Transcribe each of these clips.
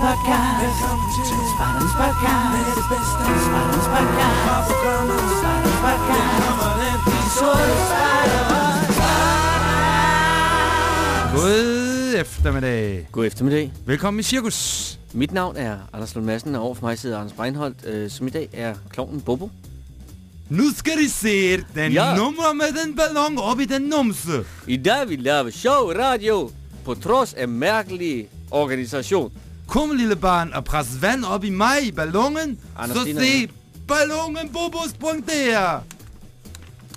podcast. Podcast. Spejdernes podcast. Spejdernes podcast. De sorte spejdere. God eftermiddag. God eftermiddag. Velkommen i Cirkus. Mit navn er Anders Lund Madsen, og overfor mig sidder Anders Breinholt, øh, som i dag er klovnen Bobo. Nu skal de se den Ja. nummer med den ballon op i den numse. I dag vil lave show radio på trods af mærkelig organisation. Kom lille barn og pres vand op i mig i ballonen, Anders så Stina. se ballonen Bobo sprung der.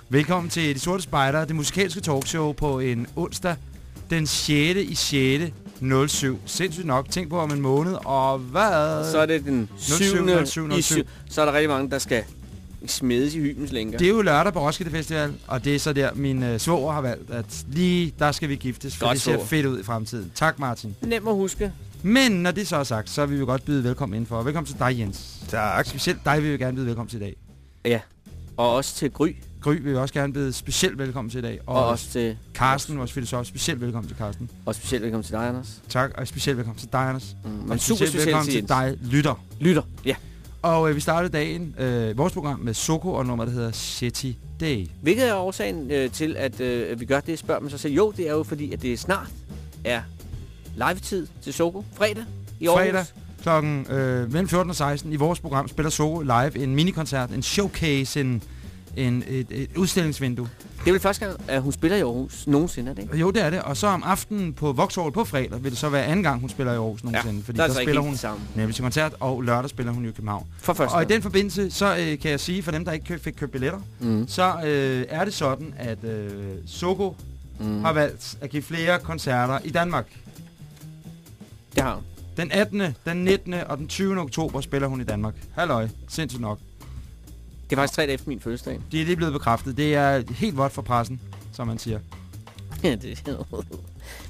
Velkommen til De Sorte Spejder, det musikalske talkshow på en onsdag den 6. i 6. 07. Sindssygt nok. Tænk på om en måned, og hvad? Så er det den 7. 07, 07, i 07. syv. Så er der rigtig mange, der skal smedes i hymens lænker. Det er jo lørdag på Roskilde Festival, og det er så der, min øh, svoger har valgt, at lige der skal vi giftes, for Godt, det ser svoger. fedt ud i fremtiden. Tak, Martin. Nem at huske. Men når det så er sagt, så vil vi godt byde velkommen indenfor. Velkommen til dig, Jens. Tak. Specielt dig vil vi gerne byde velkommen til i dag. Ja. Og også til Gry, Gry vil vi også gerne byde specielt velkommen til i dag. og, og også til... Carsten, vores filosof, specielt velkommen til Carsten. Og specielt velkommen til dig, Anders. Tak, og specielt velkommen til dig, Anders. Mm, og men super specielt velkommen til dig, lytter. Lytter. Ja. Og øh, vi startede dagen, øh, vores program med Soko og nummer, der hedder City Day. Hvilket er årsagen øh, til, at øh, vi gør det, spørger man sig selv. Jo, det er jo fordi, at det snart er live-tid til Soko. Fredag i Aarhus. Fredag klokken øh, mellem 14 og 16 i vores program spiller Soko live en minikoncert, en showcase, en, en, et, et udstillingsvindue. Det er vel første gang, at hun spiller i Aarhus nogensinde, er det ikke? Jo, det er det. Og så om aftenen på Vauxhall på fredag vil det så være anden gang, hun spiller i Aarhus nogensinde. fordi der er der spiller hun det samme. nemlig til koncert, og lørdag spiller hun i København. For første Og i gang. den forbindelse, så øh, kan jeg sige, for dem, der ikke fik købt billetter, Mm. så øh, er det sådan, at øh, Soko Mm. har valgt at give flere koncerter i Danmark. Det har hun. Den 18., den 19. og den 20. oktober spiller hun i Danmark. Halløj, sindssygt nok. Det er faktisk tre dage efter min fødselsdag. Det er lige blevet bekræftet. Det er helt vådt for pressen, som man siger. Ja, det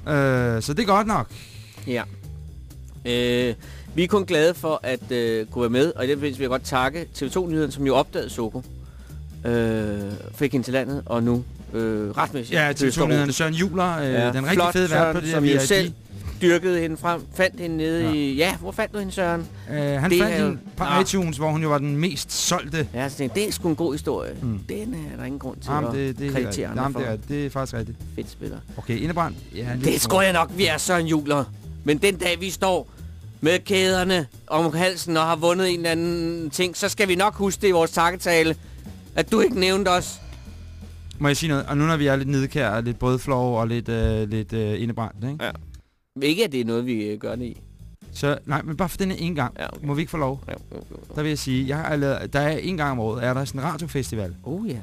Øh, så det er godt nok. Ja. Øh, vi er kun glade for at øh, kunne være med, og i den forbindelse vil jeg godt takke TV2-nyheden, som jo opdagede Soko. Øh, fik hende til landet, og nu øh, retmæssigt. Ja, til ros. Søren Jubler, øh, Ja, den rigtig fede vært på det jo VIP. selv dyrkede hende frem, fandt hende nede Ja. ja. i... Ja, hvor fandt du hende, Søren? Øh, han Det fandt hende på Nå. iTunes, hvor hun jo var den mest solgte. Ja, så tænkte det er sgu en god historie. Mm. Den er der ingen grund til Jamen, at det, det, helt kreditere andre Jamen, for. det, er, det er faktisk rigtigt. Fedt spiller. Okay, Indebrand. Ja, Det tror jeg nok, vi er Søren Juler. Men den dag, vi står med kæderne om halsen og har vundet en eller anden ting, så skal vi nok huske det i vores takketale, at du ikke nævnte os. Må jeg sige noget? Og nu når vi er lidt nedkær, og lidt brødflov og lidt, øh, lidt øh, indebrændt, ikke? Ja. Ikke, at det er noget, vi øh, gør det i. Så, nej, men bare for denne en gang. Ja, okay. Må vi ikke få lov? Ja, jo, jo. Der vil jeg sige, jeg har lavet, der er en gang om året, er der sådan en radiofestival. Oh ja.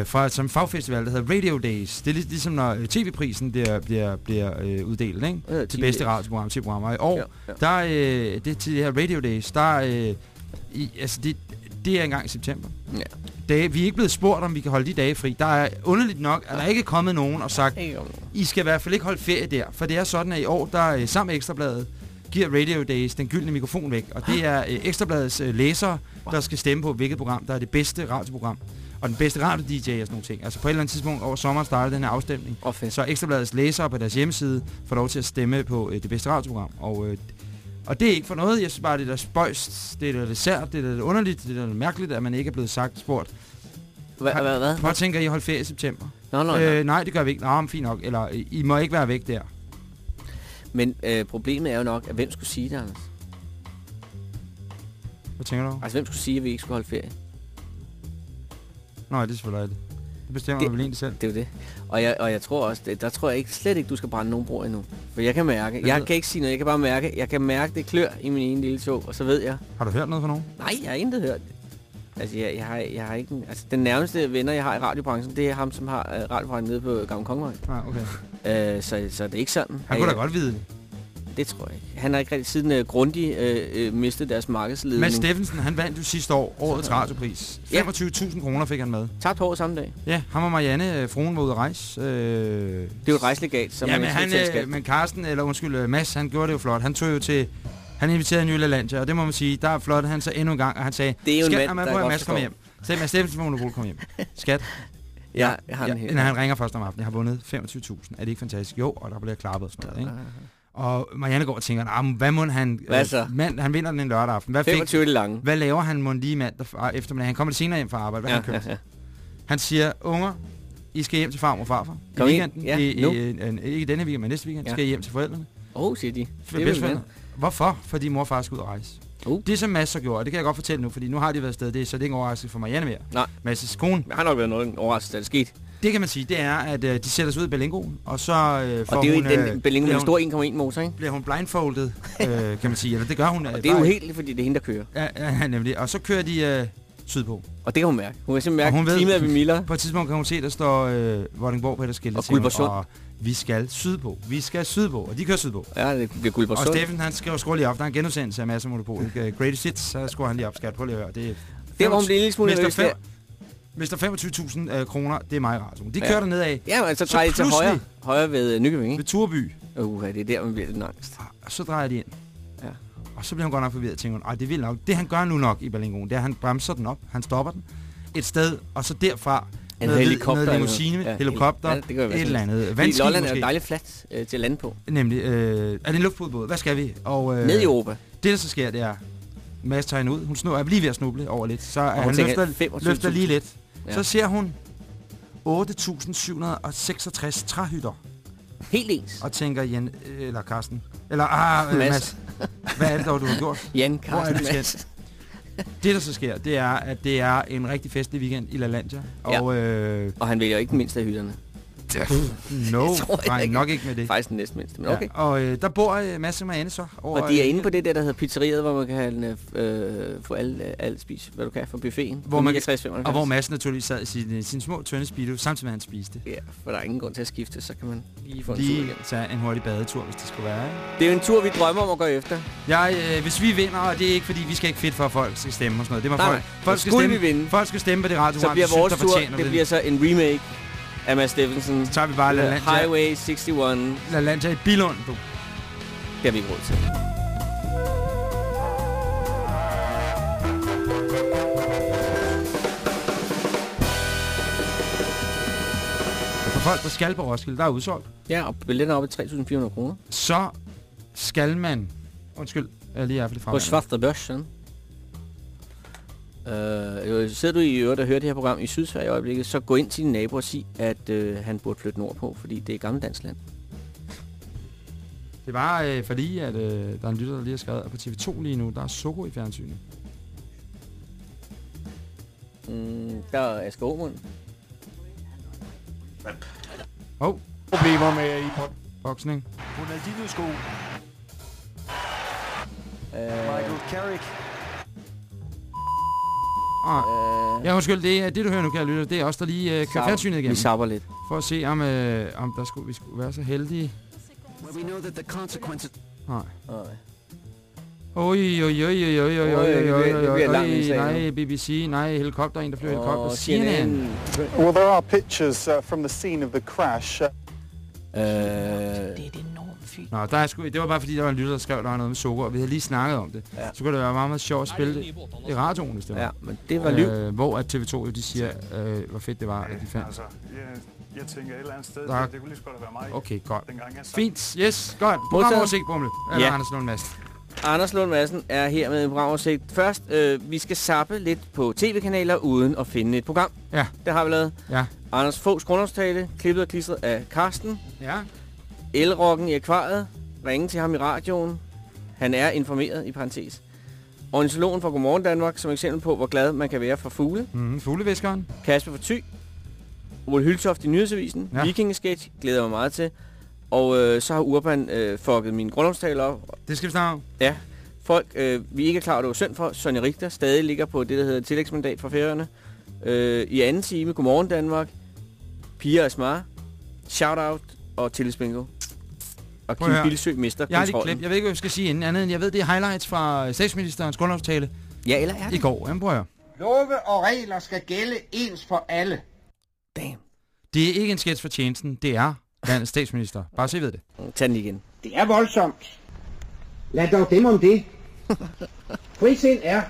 øh, fra som fagfestival, der hedder Radio Days. Det er lig, ligesom når øh, tv-prisen bliver, bliver, bliver øh, uddelt, ikke? Til bedste radioprogram, tv-programmer. I år, Ja, ja. der øh, det til det her Radio Days, der øh, i, altså det, det er engang i september. Ja. Dage, vi er ikke blevet spurgt, om vi kan holde de dage fri. Der er underligt nok, at der ikke er kommet nogen og sagt, I skal i hvert fald ikke holde ferie der. For det er sådan, at i år, der øh, sammen med Ekstrabladet, giver Radio Days den gyldne mikrofon væk. Og det er øh, Ekstrabladets øh, læsere, der skal stemme på, hvilket program, der er det bedste radioprogram. Og den bedste radio-DJ og sådan nogle ting. Altså på et eller andet tidspunkt over sommeren starter den her afstemning. Og fedt. Så Ekstrabladets læsere på deres hjemmeside får lov til at stemme på øh, det bedste radioprogram. Og, øh, og det er ikke for noget. Jeg synes bare, det er spøjst. Det er lidt sært. Det er lidt underligt. Det er lidt mærkeligt, at man ikke er blevet sagt spurgt. Hvad? Hvad? Hvad? Prøv at tænke, at I holder ferie i september. Nå, nå. Øh, nej, det gør vi ikke. Nå, men fint nok. Eller, I må ikke være væk der. Men øh, problemet er jo nok, at hvem skulle sige det, Anders? Hvad tænker du? Altså, hvem skulle sige, at vi ikke skulle holde ferie? Nå, det er selvfølgelig rigtigt. Det bestemmer Det- man vel egentlig selv. Det er jo det. Og jeg, og jeg tror også, det, der tror jeg ikke, slet ikke, du skal brænde nogen broer endnu. For jeg kan mærke, Det jeg ved- kan ikke sige noget, jeg kan bare mærke, jeg kan mærke, det klør i min ene lille tog, og så ved jeg, Har du hørt noget fra nogen? nej, jeg har intet hørt. Altså, jeg, jeg, har, jeg har ikke, altså, den nærmeste venner, jeg har i radiobranchen, det er ham, som har uh, radiobranchen nede på Gamle Kongevej. Nej, okay. Uh, så, så det er ikke sådan. Han kunne da jeg- godt vide det. Det tror jeg ikke. Han har ikke rigtig siden uh, Grundig uh, uh, mistet deres markedsledning. Mads Steffensen, han vandt jo sidste år årets radiopris. Ja. 25.000 kroner fik han med. Tabt hår samme dag. Ja, ham og Marianne, øh, fruen var ude at rejse. Øh, Det er jo et rejslegat, som ja, man men, ikke han, øh, men Carsten, eller undskyld, øh, Mads, han gjorde det jo flot. Han tog jo til... Han inviterede Nye Lalandia, og det må man sige, der flotte han så endnu en gang, og han sagde, Det er jo en mand, man der godt Mads, kom forstår. hjem. Så Mads Steffensen fra Monopol, kom hjem. Skat, Ja, jeg har ja, den helt. når han ringer først om aftenen, jeg har vundet 25.000. Er det ikke fantastisk? Jo, og der bliver klappet og sådan noget, ikke? Og Marianne går og tænker, nah, hvad må han... Hvad øh, så? mand, han vinder den en lørdag aften. Hvad, fik, 25 det lange. hvad laver han må lige mandag f- eftermiddag? Han kommer senere hjem fra arbejde. Hvad Ja, han ja, købt? ja. Han siger, unger, I skal hjem til farmor og farfar. I Kom ind. weekenden. Ja, I, nu. i, ikke denne weekend, men næste weekend. Ja. Skal I hjem til forældrene. Oh, siger de. For Det vil. Hvorfor? Fordi mor og far skal ud og rejse. Uh. Det som Mads har gjort, og det kan jeg godt fortælle nu, fordi nu har de været afsted, det så det er ikke overraskelse for Marianne mere. Nej. Mads' kone. Der har nok været noget overraskelse, der er sket. Det kan man sige, det er, at øh, de sætter sig ud i Berlingoen, og så øh, får Og det er jo hun, i den øh, Berlingo med stor 1,1 motor, ikke? bliver hun blindfoldet, øh, kan man sige. Eller det gør hun. Og det er jo helt, fordi det er hende, der kører. Ja, ja, nemlig. Og så kører de øh, sydpå. Og det kan hun mærke. Hun kan simpelthen Og mærke, ved- klimaet ved Miller. På et tidspunkt kan hun se, der står øh, Vordingborg på det skilt. Og Guldborgsund. Og vi skal sydpå. Vi skal sydpå. Og de kører sydpå. Ja, det bliver Og Guldborgsund. Steffen, han skriver skruer lige op. Der er en genudsendelse af Mads og Monopol. Greatest Hits, så skruer han lige op. Skat, prøv lige at høre. Det er Det var hun blev en lille smule nervøs Der. Mr. 25.000 øh, kroner, det er mig i radioen. De Ja. kører derned af Ja, men så drejer de til højre. Højre ved øh, Nykøbing, ikke? ved Turby. Uh, det er der, man bliver lidt angst. Og så drejer de ind. Ja. Og så bliver hun godt nok forvirret og tænker, hun, "Ej, det vil nok. Det han gør nu nok i Berlingoen, det er, at han bremser den op. Han stopper den et sted, og så derfra En noget, helikopter noget limousine. Ja, helikopter, ja, det et eller andet. Fordi Vandskib Lolland er måske. dejligt fladt øh, til at lande på. Nemlig, øh, er det en luftbåd? Hvad skal vi? Og, øh, Ned i Europa. Det, der så sker, det er, Mads tager hende ud. Hun snor, er lige ved at snuble over lidt. Så er hun han løfter, 25.000. løfter lige lidt. Ja. Så ser hun 8.766 træhytter. Helt ens. Og tænker, Jen, eller Karsten, eller ah, Mads. Mads. Hvad er det dog, du har gjort? Jan Hvor er Mads. Det, der så sker, det er, at det er en rigtig festlig weekend i La Landia. Ja. Og øh, Og han vælger ikke mindst af hytterne. No, Det tror jeg nej, ikke. nok ikke med det. Faktisk den næst mindste, men okay. Ja, og øh, der bor øh, Mads og Marianne så. Over, Og de er øh, inde på det der, der hedder pizzeriet, hvor man kan øh, få alt, øh, alt spis, hvad du kan fra buffeten. Hvor man- 69, Og hvor Mads naturligvis sad i sin, sin små tynde speedo, samtidig med at han spiste. Ja, for der er ingen grund til at skifte, så kan man lige få en tur Lige igen. tage en hurtig badetur, hvis det skulle være. Ikke? Det er jo en tur, vi drømmer om at gå efter. Jeg, øh, hvis vi vinder, og det er ikke fordi, vi skal ikke fedt for, at folk skal stemme og sådan noget. Det må Nej, folk, folk, skal stemme, vi vinde, folk skal stemme på det radio, så bliver vores tur, det bliver så en remake af Mads Steffensen. Så tager vi bare La Highway 61. Det La Landia i Bilund. Du. har vi ikke råd til. For folk, der skal på Roskilde, der er udsolgt. Ja, og billetten er oppe i 3.400 kroner. Så skal man... Undskyld, jeg er lige er lidt På frem. Svarta Börsen. Øh, sidder du i øvrigt og hører det her program i Sydsverige i øjeblikket, så gå ind til din nabo og sig, at øh, han burde flytte nordpå, fordi det er gammelt dansk land. Det var øh, fordi, at øh, der er en lytter, der lige har skrevet, at på TV2 lige nu, der er Soko i fjernsynet. Mm, der er Asger Aumund. Åh, oh, problemer med i boksning. Ronaldinho-sko. Øh, Michael Carrick. Ah, øh, ja, undskyld, det, er det du hører nu, kære lytter, det er også der lige øh, kører fjernsynet Vi igennem. sapper lidt. For at se, om, øh, om der skulle, vi skulle være så heldige. When we know that the consequences Nej. Nej. Oj, oj, oj, oj, oj, oj, oj, Oj, oj, oj, nej, BBC, nej, helikopter, en der flyver helikopter. CNN. Well, there are pictures uh, from the scene of the crash. Uh, Øh, fint. Nå, der er sgu, det var bare fordi, der var en lytter, der skrev, der var noget med sukker, og vi havde lige snakket om det. Ja. Så kunne det være meget, meget sjovt at spille det i radioen, hvis det var. ja, men det var liv. Øh, hvor at TV2 jo, de siger, øh, hvor fedt det var, at de fandt. Altså, jeg, jeg tænker et eller andet sted, Der- det, det kunne lige så godt været mig, Okay, godt. Fint, yes, godt. Programoversigt, Bumle. Eller Ja. Anders Lund Madsen. Anders Lund Madsen er her med en programoversigt. Først, øh, vi skal sappe lidt på tv-kanaler uden at finde et program. Ja. Det har vi lavet. Ja. Anders Foghs grundlovstale, klippet og klistret af Karsten. Ja. Elrokken i akvariet. Ringe til ham i radioen. Han er informeret i parentes. Ornitologen fra Godmorgen Danmark, som eksempel på, hvor glad man kan være for fugle. Mm, fugleviskeren. Kasper for Thy. Ole Hyltoft i Nyhedsavisen. Ja. Vikingesketch, glæder jeg mig meget til. Og øh, så har Urban øh, fucket min grundlovstale op. Det skal vi snakke om. Ja, folk, øh, vi ikke er klar, over, det var synd for. Sonja Richter stadig ligger på det, der hedder tillægsmandat fra færøerne. Øh, I anden time, Godmorgen Danmark. Pia Asmar. Shoutout og tillidsbingo. Og Kim. Bilsø mister Jeg har lige glemt, jeg ved ikke, hvad jeg skal sige inden andet end, jeg ved, det er highlights fra statsministerens grundlovstale Ja, eller er i det? går. Jamen, prøv at høre. Love og regler skal gælde ens for alle. Damn. Det er ikke en sketch for tjenesten, det er landets statsminister. Bare så I ved det. Tag den igen. Det er voldsomt. Lad dog dem om det. Frisind er,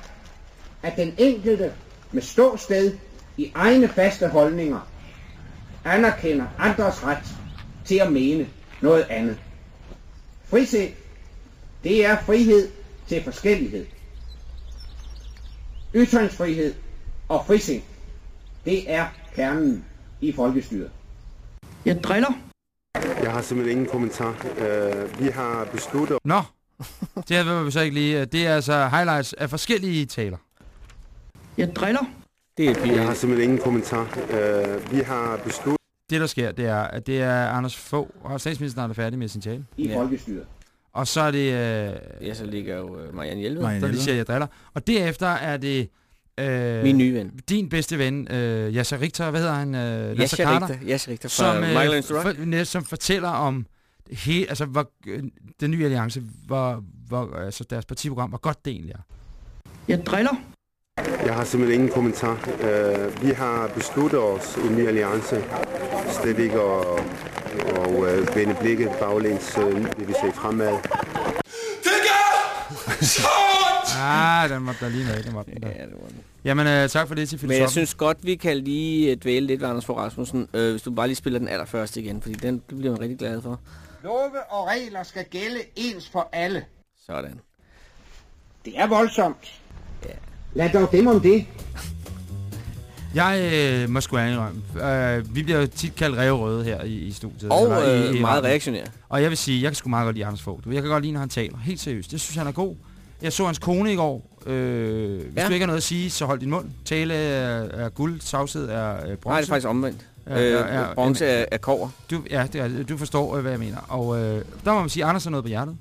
at den enkelte med ståsted i egne faste holdninger anerkender andres ret til at mene noget andet. Frisind, det er frihed til forskellighed. Ytringsfrihed og frisind, det er kernen i folkestyret. Jeg driller. Jeg har simpelthen ingen kommentar. Uh, vi har besluttet... Nå, det havde vi så ikke lige. Det er altså highlights af forskellige taler. Jeg driller. Det er Jeg har simpelthen ingen kommentar. Uh, vi har besluttet... Det, der sker, det er, at det er Anders Fogh, og statsministeren er færdig med sin tale. I Ja. folkestyret. Og så er det, øh, Ja, så ligger jo øh, Marianne Hjelved. Marianne der lige siger, jeg driller. Og derefter er det øh, Min nye ven. din bedste ven, øh, Yasser Richter, hvad hedder han? Øh, Jascha Carter, Richter. Jascha Richter fra som, øh, Michael for, som fortæller om he, altså, hvor, øh, den nye alliance, hvor, hvor, altså deres partiprogram, hvor godt det egentlig er. Jeg driller. Jeg har simpelthen ingen kommentar. Uh, vi har besluttet os i en ny alliance. Slet ikke at, at uh, vende blikket baglæns, uh, det vil se fremad. Ah, den var der lige med, den var den der. Ja, det var den. Jamen, øh, tak for det til Men jeg filosofen. synes godt, vi kan lige øh, dvæle lidt ved Anders Fogh Rasmussen, øh, hvis du bare lige spiller den allerførste igen, fordi den det bliver man rigtig glad for. Love og regler skal gælde ens for alle. Sådan. Det er voldsomt. Lad dog dem om det. Jeg øh, må sgu indrømme, øh, vi bliver jo tit kaldt revrøde her i, i studiet. Og eller i, øh, i meget radioen. reaktionær. Og jeg vil sige, jeg kan sgu meget godt lide Anders Fogh. Jeg kan godt lide, når han taler. Helt seriøst. Det synes jeg, han er god. Jeg så hans kone i går. Øh, hvis Ja. du ikke har noget at sige, så hold din mund. Tale er, er guld, savshed er øh, bronze. Nej, det er faktisk omvendt. Ja. Øh, bronze er, er kover. Du, ja, det er, du forstår, øh, hvad jeg mener. Og øh, der må man sige, at Anders har noget på hjertet.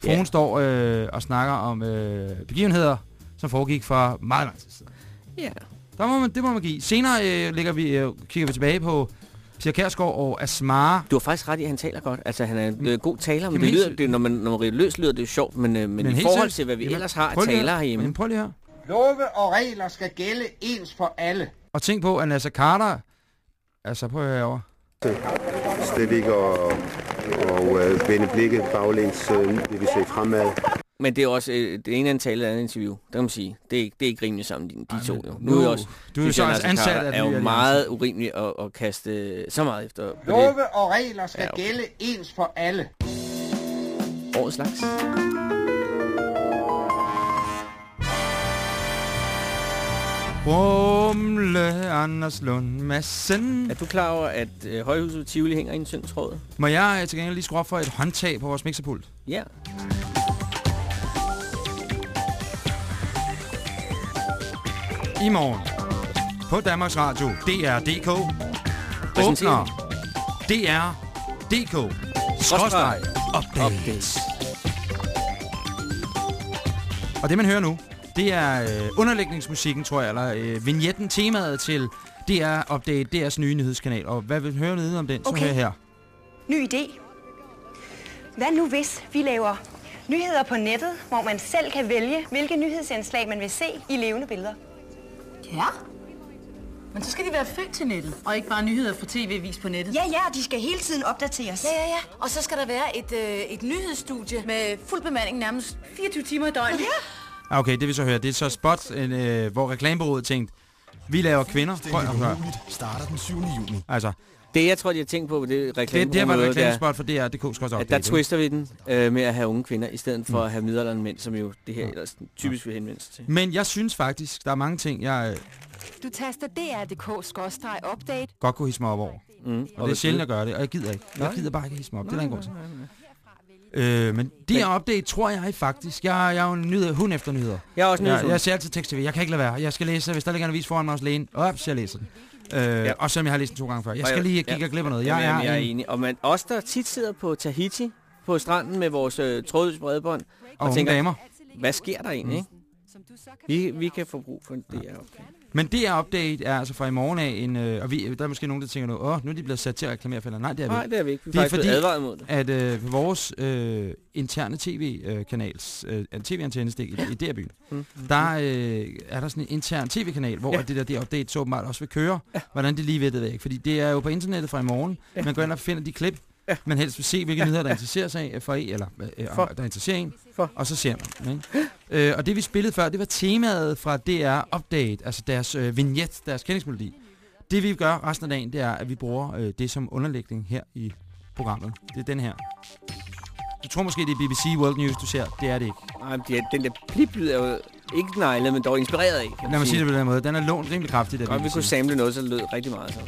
For Ja. hun står øh, og snakker om øh, begivenheder, som foregik for meget lang tid siden. Ja. Der må man, det må man give. Senere øh, lægger vi, øh, kigger vi tilbage på Pia Kærsgaard og Asmara. Du har faktisk ret i, at han taler godt. Altså, han er en øh, god taler, men det helt lyder, det, når man når man løs, lyder det jo sjovt, men, øh, men, men i forhold til, hvad vi jamen, ellers har af taler her. herhjemme. Jamen, prøv lige her. Love og regler skal gælde ens for alle. Og tænk på, at Nasser Carter... Altså, prøv at herovre. Slet ikke at, at uh, vende blikket baglæns, uh, det vil se fremad. Men det er også øh, det ene er det andet interview. Det kan man sige. Det er, ikke- det er ikke rimeligt sammen, de, de to. Jo. Nu, er jeg også, du er jo synes så også ansat af er jo meget urimeligt at, at kaste øh, så meget efter Love og regler skal Ja, okay. gælde ens for alle. årets slags. Rumle Anders Lund Madsen. Er du klar over, at øh, højhuset Tivoli hænger i en tynd tråd? Må jeg øh, til gengæld lige skrue op for et håndtag på vores mixerpult? Ja. I morgen på Danmarks Radio DR.dk Præsenterer åbner DR.dk skråstreg update. Updates. Og det man hører nu, det er øh, underlægningsmusikken, tror jeg, eller øh, vignetten, temaet til DR Update, DR's nye nyhedskanal. Og hvad vil høre noget om den, så Okay. hører her. Ny idé. Hvad nu hvis vi laver nyheder på nettet, hvor man selv kan vælge, hvilke nyhedsindslag man vil se i levende billeder? Ja. Men så skal de være født til nettet, og ikke bare nyheder fra tv-vis på nettet. Ja, ja, de skal hele tiden opdateres. Ja, ja, ja. Og så skal der være et, øh, et nyhedsstudie med fuld bemanding nærmest 24 timer i døgnet. Ja. Ah, Okay, det vi så hører, det er så spot, en, øh, hvor reklamebureauet tænkte, vi laver kvinder. Prøv at høre. starter den 7. juni. Altså, Det, jeg tror, de har tænkt på, det er det, det her var et reklame. reklamespot for DR.dk skal også at der twister vi den øh, med at have unge kvinder, i stedet for at have midaldrende mænd, som jo det her ellers typisk vil henvende sig til. Men jeg synes faktisk, der er mange ting, jeg øh, Du taster dr.dk-update. godt kunne hisse mig op over. Mm. Og det er sjældent, du- jeg gør det, og jeg gider ikke. Jeg Nej. gider bare ikke hisse mig op. Det er der ingen grund til. Nej, nej, nej. Øh, men det her update tror jeg faktisk. Jeg, jeg er jo en nyhed, hund efter nyheder. Jeg er også Jeg, nyhedshund. jeg ser altid tekst-tv. Jeg kan ikke lade være. Jeg skal læse, hvis der ligger en avis foran mig hos lægen. Op, så jeg læser den. Øh, ja. Også selvom jeg har læst den to gange før. Jeg Og skal jeg- lige ja. kigge og glipper noget. Jeg Jamen, er, jeg er en, enig. Og man, os, der tit sidder på Tahiti, på stranden med vores øh, trådløse bredbånd, og unge tænker, damer. hvad sker der egentlig, ikke? Vi, vi kan få brug for det her. Okay. Men det update er altså fra i morgen af en... Øh, og vi, der er måske nogen, der tænker nu, åh, nu er de blevet sat til at reklamere for Nej, det er vi Nej, det er vi ikke. Vi Det er faktisk fordi, mod det. at øh, vores øh, interne tv-kanals, øh, tv-antennestik i, i DR-byen, Mm. der øh, er der sådan en intern tv-kanal, hvor Ja. det der, det update så åbenbart også vil køre. Ja. Hvordan det lige ved, det ved jeg ikke. Fordi det er jo på internettet fra i morgen. Ja. Man går ind og finder de klip, Ja. man helst vil se, hvilke Ja. nyheder, der interesserer sig for en, eller øh, For. der interesserer en, For. og så ser man. Ikke? øh, og det vi spillede før, det var temaet fra DR Update, altså deres øh, vignet, deres kendingsmelodi. Det vi gør resten af dagen, det er, at vi bruger øh, det som underlægning her i programmet. Det er den her. Du tror måske, det er BBC World News, du ser. Det er det ikke. Nej, det er, den der bliplyd er jo ikke neglet, men dog inspireret af. Lad mig sige det på den måde. Den er lånt rimelig kraftigt af Og vi kunne samle noget, så det lød rigtig meget så.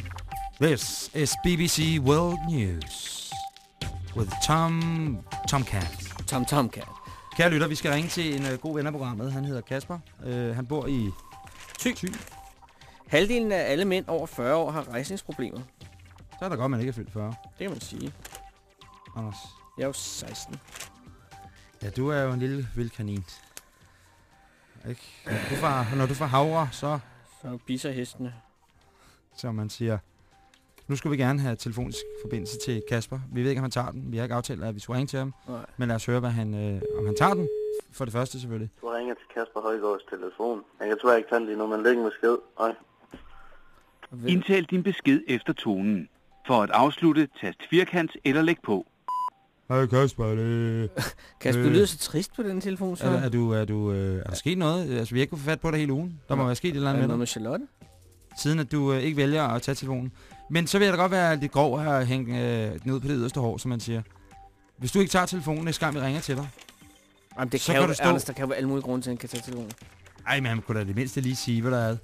This is BBC World News with Tom Tomcat. Tom Tomcat. Kære lytter, vi skal ringe til en uh, god ven af programmet. Han hedder Kasper. Uh, han bor i Thy. Thy. Halvdelen af alle mænd over 40 år har rejsningsproblemer. Så er der godt, man ikke er fyldt 40. Det kan man sige. Anders. Jeg er jo 16. Ja, du er jo en lille vild kanin. Ikke? Når du får, når du får havre, så, Så biser hestene. som man siger, nu skulle vi gerne have telefonisk forbindelse til Kasper. Vi ved ikke, om han tager den. Vi har ikke aftalt, at vi skulle ringe til ham. Nej. Men lad os høre, hvad han, øh, om han tager den. For det første selvfølgelig. Du ringer til Kasper Højgaards telefon. Jeg kan desværre ikke tage den lige nu, men læg en besked. Hej. Indtal din besked efter tonen. For at afslutte, tast firkant eller læg på. Hej Kasper, det... Kasper, du lyder så trist på den telefon, så. Er, er, du, er, du, øh, er der sket noget? Altså, vi har ikke kunnet få fat på dig hele ugen. Der må være sket et eller Er andet det med noget dig. med Charlotte? Siden at du øh, ikke vælger at tage telefonen. Men så vil jeg da godt være lidt grov at hænge øh, den ud på det yderste hår, som man siger. Hvis du ikke tager telefonen næste gang, vi ringer til dig. Jamen, det Så kan, kan jo, du stå- Anders, der kan jo være alle mulige grunde til, at han kan tage telefonen. Ej, men han kunne da det mindste lige sige, hvad der er.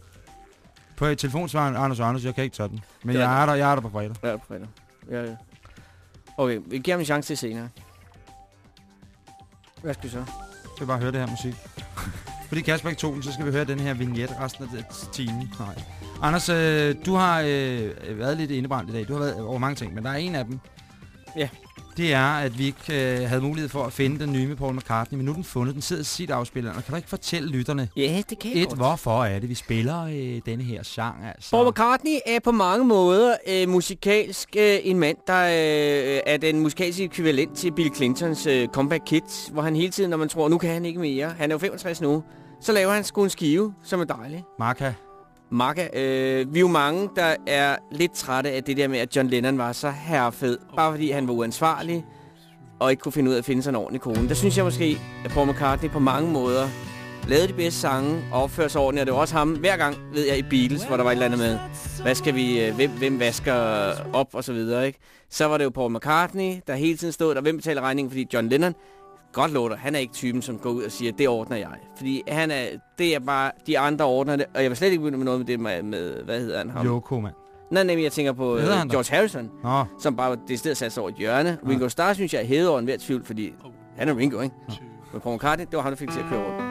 På telefonsvaren, Anders Anders, jeg kan ikke tage den. Men er jeg er der, jeg er der på fredag. Ja, på fredag. Ja, ja. Okay, vi giver ham en chance til senere. Hvad skal vi så? Skal vi bare høre det her musik. Fordi Kasper ikke tog den, så skal vi høre den her vignette resten af timen. Nej. Anders, øh, du har øh, været lidt indebrændt i dag. Du har været over mange ting, men der er en af dem. Ja. Det er, at vi ikke øh, havde mulighed for at finde den nye med Paul McCartney, men nu er den fundet. Den sidder i sit afspiller, og kan du ikke fortælle lytterne, Ja, det kan jeg et, godt. hvorfor er det, vi spiller øh, denne her sang? Altså. Paul McCartney er på mange måder øh, musikalsk øh, en mand, der øh, er den musikalske ekvivalent til Bill Clintons øh, Comeback Kids, hvor han hele tiden, når man tror, nu kan han ikke mere, han er jo 65 nu, så laver han sgu en skive, som er dejlig. Marka. Marka, øh, vi er jo mange, der er lidt trætte af det der med, at John Lennon var så herrefed, bare fordi han var uansvarlig og ikke kunne finde ud af at finde sig en ordentlig kone. Der synes jeg måske, at Paul McCartney på mange måder lavede de bedste sange og opførte sig ordentligt, og det var også ham hver gang, ved jeg, i Beatles, hvor der var et eller andet med, hvad skal vi, øh, hvem, hvem vasker op og så videre, ikke? Så var det jo Paul McCartney, der hele tiden stod der, hvem betaler regningen, fordi John Lennon, godt låter, han er ikke typen, som går ud og siger, det ordner jeg. Fordi han er, det er bare, de andre ordner det, og jeg vil slet ikke begynde med noget med det med, med hvad hedder han? Ham? Yoko, mand. Nej, nej, men jeg tænker på øh? George Harrison, Nå. som bare det sted sat sig over et hjørne. Ringo Starr synes jeg er hævet over en hver tvivl, fordi han er Ringo, ikke? Men Paul McCartney, det var ham, der fik til at køre rundt.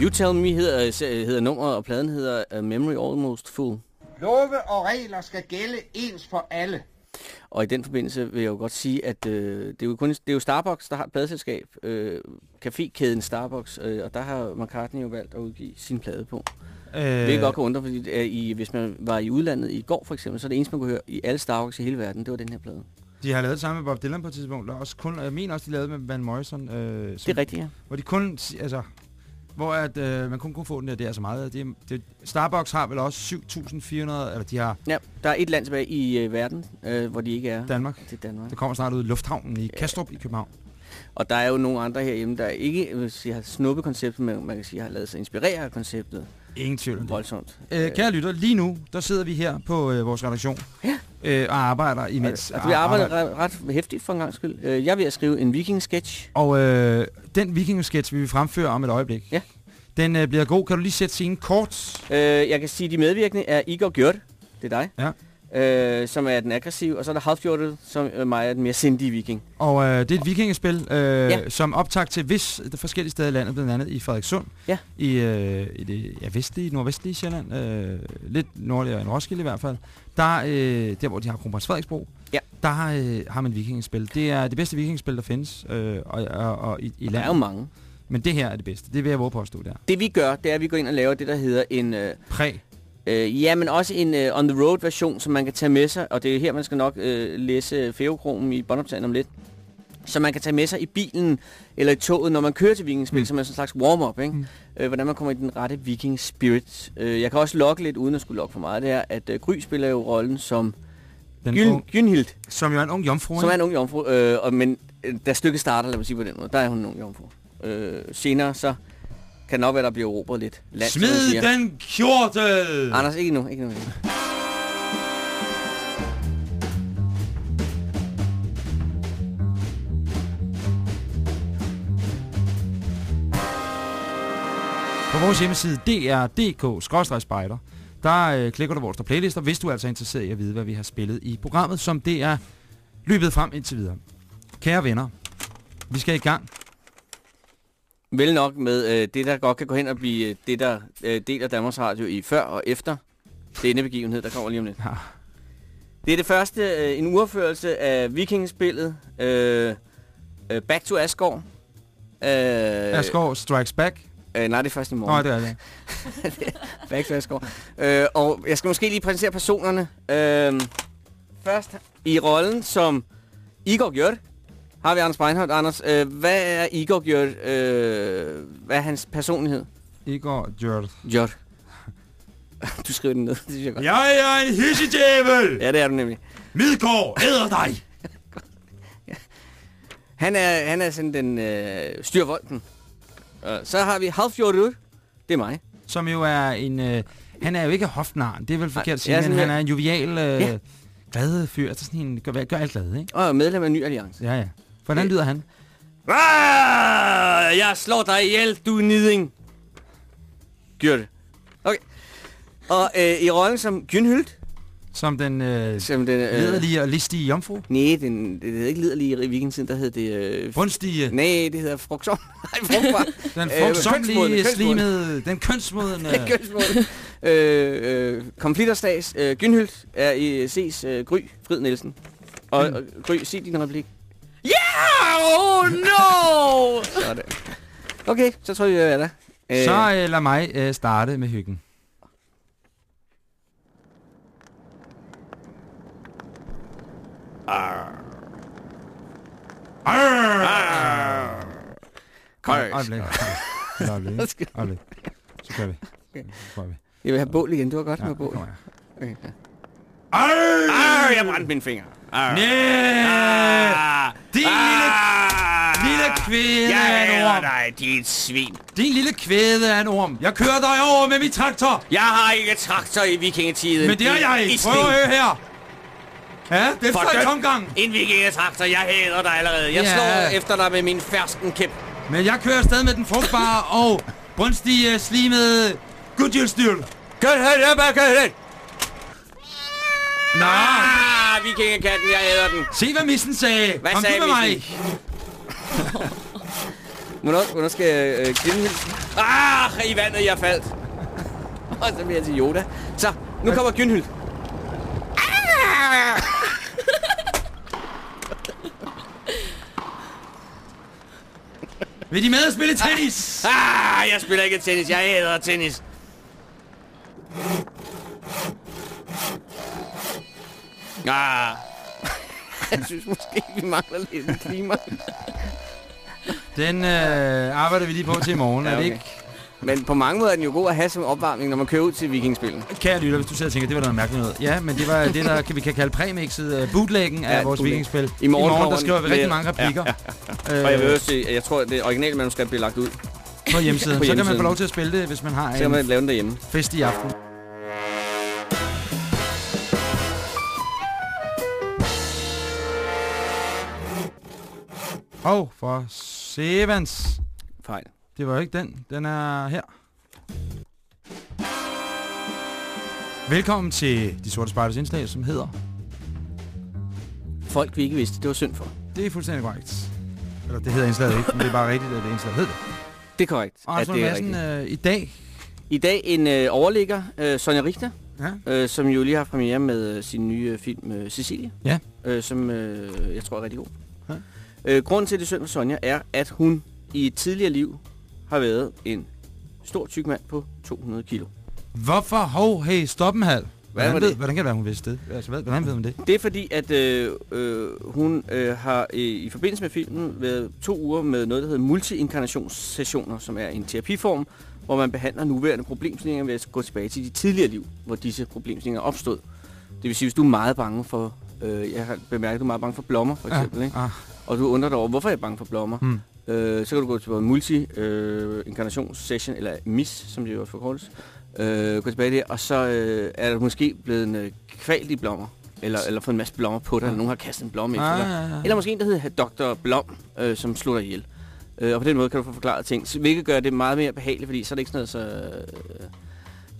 You Tell Me hedder, øh, hedder nummeret, og pladen hedder uh, Memory Almost Full. Love og regler skal gælde ens for alle. Og i den forbindelse vil jeg jo godt sige, at øh, det, er jo kun, det er jo Starbucks, der har et pladeselskab, øh, cafékæden Starbucks, øh, og der har McCartney jo valgt at udgive sin plade på. Øh, Øh, Hvilket godt kan undre, fordi det er i, hvis man var i udlandet i går for eksempel, så er det eneste, man kunne høre i alle Starbucks i hele verden, det var den her plade. De har lavet det sammen med Bob Dylan på et tidspunkt. Der er også kun, jeg mener også, de lavede med Van Morrison. Øh, Det er rigtigt, ja. Hvor de kun, altså, hvor at, øh, man kun kunne få den der, det er så meget. Det, det, Starbucks har vel også 7.400, eller de har Ja, der er et land tilbage i øh, verden, øh, hvor de ikke er. Danmark. Det er Danmark. Det kommer snart ud i lufthavnen i Kastrup i København. Og der er jo nogle andre herhjemme, der ikke jeg vil sige, har snuppet konceptet, men man kan sige, har lavet sig inspirere af konceptet. Ingen tvivl om det. Voldsomt. Øh, kære lytter, lige nu, der sidder vi her på øh, vores redaktion ja. øh, og arbejder imens. Altså, vi arbejder ret, ret hæftigt for en gang skyld. Øh, jeg ved at skrive en viking-sketch. Og øh, den vikingsketch, vi vil fremføre om et øjeblik, ja. den øh, bliver god. Kan du lige sætte scenen kort? Øh, jeg kan sige, at de medvirkende er Igor Gjørd, det er dig, ja. Øh, som er den aggressive, og så er der Halfjordet, som øh, mig er den mere sindige viking. Og øh, det er et vikingespil, øh, Ja. som optag til vis forskellige steder i landet, blandt andet i Frederikssund, Ja. i, øh, i det ja, vestlige, nordvestlige Sjælland, øh, lidt nordligere end Roskilde i hvert fald, der, øh, der hvor de har Kronprins Frederiksbro, ja. der øh, har man vikingespil. Det er det bedste vikingespil, der findes øh, og, og, og i, i landet. er jo mange. Men det her er det bedste. Det vil jeg våge påstå, der. Det vi gør, det er, at vi går ind og laver det, der hedder en... Øh, Præ. Øh, ja, men også en øh, on-the-road version, som man kan tage med sig, og det er her, man skal nok øh, læse Feokromen i båndoptagen om lidt, som man kan tage med sig i bilen eller i toget, når man kører til vikingspil, mm. som er sådan en slags warm-up, ikke? Mm. Øh, hvordan man kommer i den rette viking spirit. Øh, jeg kan også lokke lidt, uden at skulle lokke for meget, det er, at øh, Gry spiller jo rollen som Den Gyn, ung- Gynhild. Som jo er en ung jomfru, Som er en ung jomfru, øh, og, men øh, da stykket starter, lad mig sige på den måde, der er hun en ung jomfru. Øh, senere så kan nok være, der bliver erobret lidt. Land, Smid den kjortel! Anders, ikke nu, ikke nu. Ikke nu. På vores hjemmeside dr.dk-spejder, der øh, klikker du vores der playlister, hvis du er altså interesseret i at vide, hvad vi har spillet i programmet, som det er løbet frem indtil videre. Kære venner, vi skal i gang. Vel nok med øh, det, der godt kan gå hen og blive øh, det, der øh, deler Danmarks Radio i før og efter denne begivenhed, der kommer lige om lidt. Det er det første, øh, en uafførelse af vikingespillet øh, øh, Back to Asgård. Øh, Asgaard Strikes Back. Øh, nej, det er først i morgen. Nå, det er det. Back to Asgård. Øh, og jeg skal måske lige præsentere personerne. Øh, først i rollen som Igor Gjørt har vi Anders Breinholt. Anders, øh, hvad er Igor Gjørt? Øh, hvad er hans personlighed? Igor Gjørt. Gjørt. Du skriver den ned, det synes jeg godt. Jeg er en hissedjævel! Ja, det er du nemlig. Midgård æder dig! Han er, han er sådan den øh, styrvolden. Uh, så har vi Halfjordur. Det er mig. Som jo er en... Øh, han er jo ikke hofnarn, det er vel forkert at sige, men han er en jovial, øh, Ja. glad fyr. Altså sådan en, gør, gør alt glad, ikke? Og medlem af Ny Alliance. Ja, ja. Hvordan lyder han? Ah, jeg slår dig ihjel, du niding. Gør det. Okay. Og øh, i rollen som Gynhylt. Som den, øh, som den øh, lederlige og listige jomfru? Nej, den, det hedder ikke lederlige i vikingtiden, der hed det... Øh, Brunstige. Nej, det hedder frugtsom. Nej, frugtbar. Den Øh, frugtsomlige, kønsmodne, slimede, den kønsmodende... kønsmodne. øh, øh, konflikterstags. Øh, Gynhylt er i ses øh, Gry Frid Nielsen. Og, Mm. og Gry, sig din replik. Yeah! Oh no! Sådan. Okay, så tror jeg, jeg er der. Øh, Så øh, lad mig øh, starte med hyggen. Kom, Arr. øjeblik. Et øjeblik. Øjeblik. Så gør vi. Okay. Så gør vi. Jeg vil have bål igen. Det var godt Ja, med bål. Okay. Arr! Arr, jeg brændte min finger. Arr. Næh! Din lille, lille kvæde Jeg af en orm. dig, dit svin. Din lille kvæde af en orm. Jeg kører dig over med min traktor. Jeg har ikke traktor i vikingetiden. Men det har jeg ikke. Prøv at høre her. Ja, det er første omgang. En vikingetraktor. Jeg hader dig allerede. Jeg Ja. slår efter dig med min fersken kæp. Men jeg kører afsted med den frugtbare og brunstige, slimede Goodyear-styr. Gør det, jeg bare gør det. Nå, Ah, vikingekatten, jeg hader den. se hvad missen sagde. Hvad Kom sagde du med mig. Hvornår, hvornår skal jeg øh, glemme Ah, i vandet, jeg faldt. Og så bliver jeg til Yoda. Så, nu kommer Gynhyld. Ah! Vil de med at spille tennis? Ah, jeg spiller ikke tennis. Jeg hader tennis. Ah. Jeg synes måske, vi mangler lidt en klima. Den øh, arbejder vi lige på til i morgen, Ja, er det okay. ikke? Men på mange måder er den jo god at have som opvarmning, når man kører ud til vikingspillet. Kære lytter, hvis du sidder og tænker, det var noget mærkeligt noget. Ja, men det var det, der kan, vi kan kalde præmixet uh, bootleggen af Ja, vores bootleg. vikingspil. I morgen, I morgen der skriver vi rigtig mange replikker Ja, ja, ja. Og jeg vil også sige, at jeg tror, at det originale manuskript bliver lagt ud. på hjemmesiden. på Så kan man få hjemmesiden. lov til at spille det, hvis man har Så kan man en lave den derhjemme. fest i aften. Åh, oh, for sevens. Fejl. Det var ikke den. Den er her. Velkommen til De Sorte Spejders indslag, som hedder... Folk vi ikke vidste, det var synd for. Det er fuldstændig korrekt. Eller det hedder indslaget ikke, men det er bare rigtigt, at det indslaget hedder det. Det er korrekt. Og er Madsen, øh, i dag... I dag en øh, overligger, øh, Sonja Richter, Ja. øh, som jo lige har premiere med øh, sin nye øh, film øh, Cecilie, Ja. øh, som øh, jeg tror er rigtig god. Ja. Øh, grunden til, at det er synd for Sonja, er, at hun i et tidligere liv har været en stor tyk mand på 200 kilo. Hvorfor? Hov, hey, stop en halv. Hvad Hvordan, ved, det? hvordan kan det være, hun vidste det? Altså, hvad, hvordan ved hun det? Det er fordi, at øh, øh, hun øh, har øh, i forbindelse med filmen været to uger med noget, der hedder multi-inkarnationssessioner, som er en terapiform, hvor man behandler nuværende problemstillinger ved at gå tilbage til de tidligere liv, hvor disse problemstillinger opstod. Det vil sige, hvis du er meget bange for, øh, jeg har bemærket, at du er meget bange for blommer, for Ja, eksempel, ikke? Og du undrer dig over, hvorfor er jeg bange for blommer? Hmm. Øh, så kan du gå til både multi øh, inkarnationssession, eller MIS, som det jo også forkortes. Øh, gå tilbage der, og så øh, er der måske blevet en øh, kvalt i blommer. Eller, eller fået en masse blommer på dig, eller nogen har kastet en blomme efter Ah, dig. ja, ja. Eller måske en, der hedder Dr. Blom, øh, som slår dig ihjel. Øh, og på den måde kan du få forklaret ting, hvilket gør det meget mere behageligt, fordi så er det ikke sådan noget så, øh,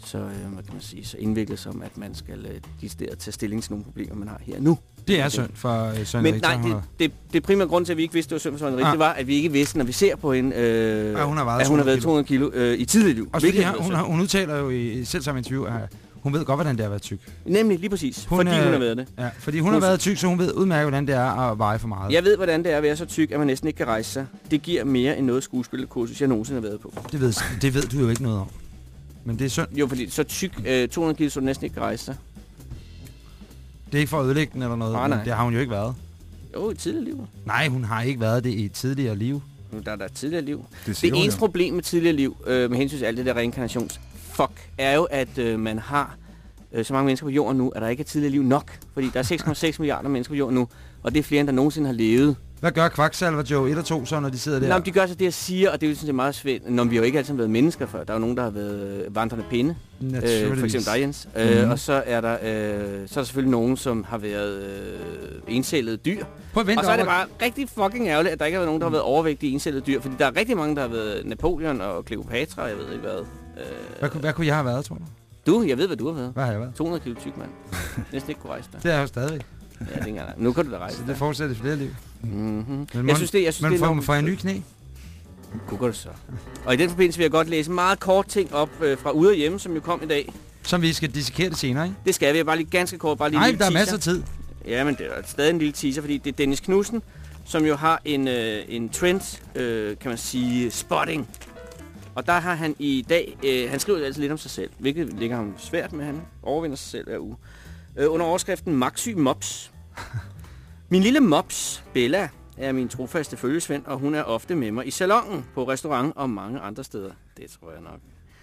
så, øh, hvad kan man sige, så indviklet som, at man skal øh, decideret tage stilling til nogle problemer, man har her nu. Det er synd for øh, Søren Men nej, hun det, har- det, det primære grund til, at vi ikke vidste, det var synd for Søren Rik, Ah. det var, at vi ikke vidste, når vi ser på hende, øh, Ja, hun har at hun har 200 været 200 kilo øh, i tidligere liv. Også fordi er hun, har- hun udtaler jo i selv samme interview, at hun ved godt, hvordan det er at være tyk. Nemlig, lige præcis. Hun, fordi øh, hun har været det. Ja, fordi hun har været tyk, så hun ved udmærket, hvordan det er at veje for meget. Jeg ved, hvordan det er at være så tyk, at man næsten ikke kan rejse sig. Det giver mere end noget skuespillerkursus, jeg nogensinde har været på. Det ved, det ved du jo ikke noget om. Men det er synd. Jo, fordi så tyk, øh, 200 kilo, så du næsten ikke kan rejse sig. Det er ikke for at ødelægge den eller noget, Nej, men nej. det har hun jo ikke været. Jo, i tidligere liv. Nej, hun har ikke været det i tidligere liv. Nu, Der er der tidligere liv. Det Det, eneste jo. problem med tidligere liv, øh, med hensyn til alt det der reinkarnations fuck, er jo, at øh, man har øh, så mange mennesker på jorden nu, at der ikke er tidligere liv nok. Fordi der er 6,6 milliarder mennesker på jorden nu, og det er flere, end der nogensinde har levet. Hvad gør Kvaksalver Joe 1 og 2 så, når de sidder der? Nå, men de gør så det, jeg siger, og det er jo sådan set meget svært. Når vi har jo ikke altid været mennesker før. Der er jo nogen, der har været øh, vandrende pinde. Øh, for eksempel dig, Jens. Øh, Mhm. og så er, der, øh, så er der selvfølgelig nogen, som har været øh, encellede dyr. Prøv at vente og så er det bare rigtig fucking ærgerligt, at der ikke har været nogen, der har været overvægtige encellede dyr. Fordi der er rigtig mange, der har været Napoleon og Cleopatra, jeg ved ikke hvad. Øh, Hvad, kunne- hvad kunne jeg have været, tror du? du, jeg ved, hvad du har været. Hvad har jeg været? 200 kilo tyk, mand. Næsten ikke kunne rejse dig. Det er jeg jo stadigvæk. Ja, det er Nu kan du da rejse Så det fortsætter flere liv. Mm-hmm. Men jeg synes, det, jeg synes, men det er får, får jeg nye knæ? Kunne godt så. Og i den forbindelse vil jeg godt læse en meget kort ting op øh, fra Ude og Hjemme, som jo kom i dag. Som vi skal dissekere det senere, ikke? Det skal vi. Bare lige ganske kort. Bare lige Nej, der er teaser. masser af tid. Ja, men det er stadig en lille teaser, fordi det er Dennis Knudsen, som jo har en, øh, en trend, øh, kan man sige, spotting. Og der har han i dag, øh, han skriver altid lidt om sig selv, hvilket ligger ham svært med, han overvinder sig selv hver uge. Øh, under overskriften Maxy Mops. Min lille mops, Bella, er min trofaste følgesvend, og hun er ofte med mig i salongen, på restaurant og mange andre steder. Det tror jeg nok.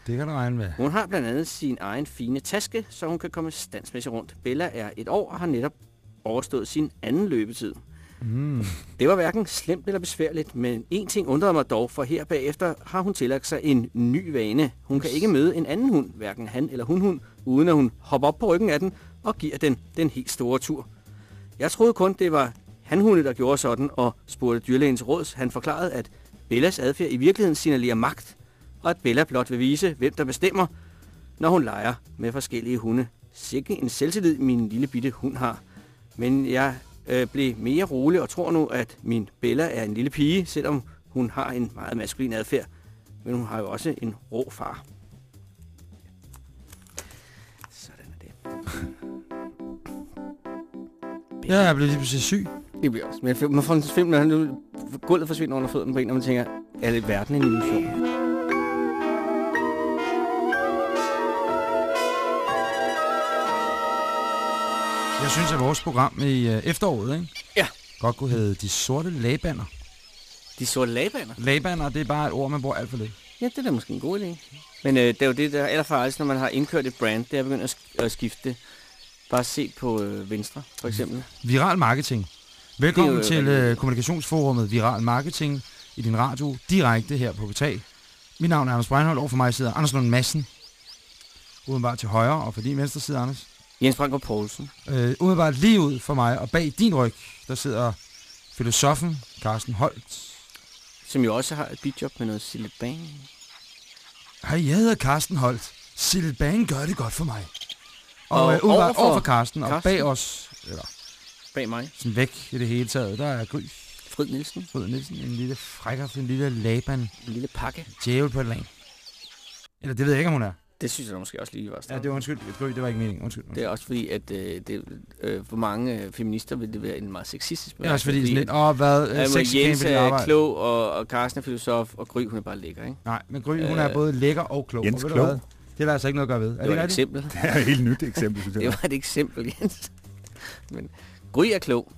Det kan du regne med. Hun har blandt andet sin egen fine taske, så hun kan komme standsmæssigt rundt. Bella er et år og har netop overstået sin anden løbetid. Mm. Det var hverken slemt eller besværligt, men en ting undrede mig dog, for her bagefter har hun tillagt sig en ny vane. Hun kan ikke møde en anden hund, hverken han eller hun-hund, uden at hun hopper op på ryggen af den og giver den den helt store tur. Jeg troede kun, det var hanhunde, der gjorde sådan, og spurgte dyrlægens råds. Han forklarede, at Bellas adfærd i virkeligheden signalerer magt, og at Bella blot vil vise, hvem der bestemmer, når hun leger med forskellige hunde. Sikke en selvtillid, min lille bitte hund har. Men jeg øh, blev mere rolig og tror nu, at min Bella er en lille pige, selvom hun har en meget maskulin adfærd. Men hun har jo også en rå far. Sådan er det. Ja, jeg blev lige pludselig syg. Det bliver også. Men man får en film, når gulvet forsvinder under fødderne på en, og man tænker, er det verden en illusion? Jeg synes, at vores program i øh, efteråret, ikke? Ja. Godt kunne hedde De Sorte Lagbander. De sorte lagbander? Lagbander, det er bare et ord, man bruger alt for lidt. Ja, det er da måske en god idé. Men øh, det er jo det, der er allerfarligst, når man har indkørt et brand, det er begyndt at, sk- at skifte det. Bare se på øh, Venstre, for eksempel. Viral marketing. Velkommen Det til øh, kommunikationsforummet Viral Marketing i din radio, direkte her på Betal. Mit navn er Anders Breinholt, overfor mig sidder Anders Lund Madsen. Udenbart til højre, og for din venstre side, Anders. Jens Brandgaard Poulsen. Øh, udenbart lige ud for mig, og bag din ryg, der sidder filosofen Carsten Holt. Som jo også har et bidjob med noget Silly Bang. Hej, jeg hedder Carsten Holt. Sillet Bang gør det godt for mig. Og, Og øh, overfor over for Carsten, og bag os, eller Bag mig. sådan væk i det hele taget, der er Gry. Frid Nielsen. Frid Nielsen, en lille frækker, en lille laban. En lille pakke. Djævel på et lag. Eller det ved jeg ikke, om hun er. Det synes jeg da måske også lige var Ja, starten. det var undskyld. Gry, det var ikke meningen. Undskyld. Det er også fordi, at øh, det, øh, for mange øh, feminister vil det være en meget sexistisk Det er også fordi, sådan lidt, åh, hvad, øh, øh, sex Jens er klog, og, og Carsten er filosof, og Gry, hun er bare lækker, ikke? Nej, men Gry, hun er Øh, både lækker og klog. Jens og ved du klog. hvad? Det er der altså ikke noget at gøre ved. Er Det var et rigtigt? eksempel. Det er et helt nyt eksempel, synes jeg. Det var et eksempel, Jens. Men Gry er klog.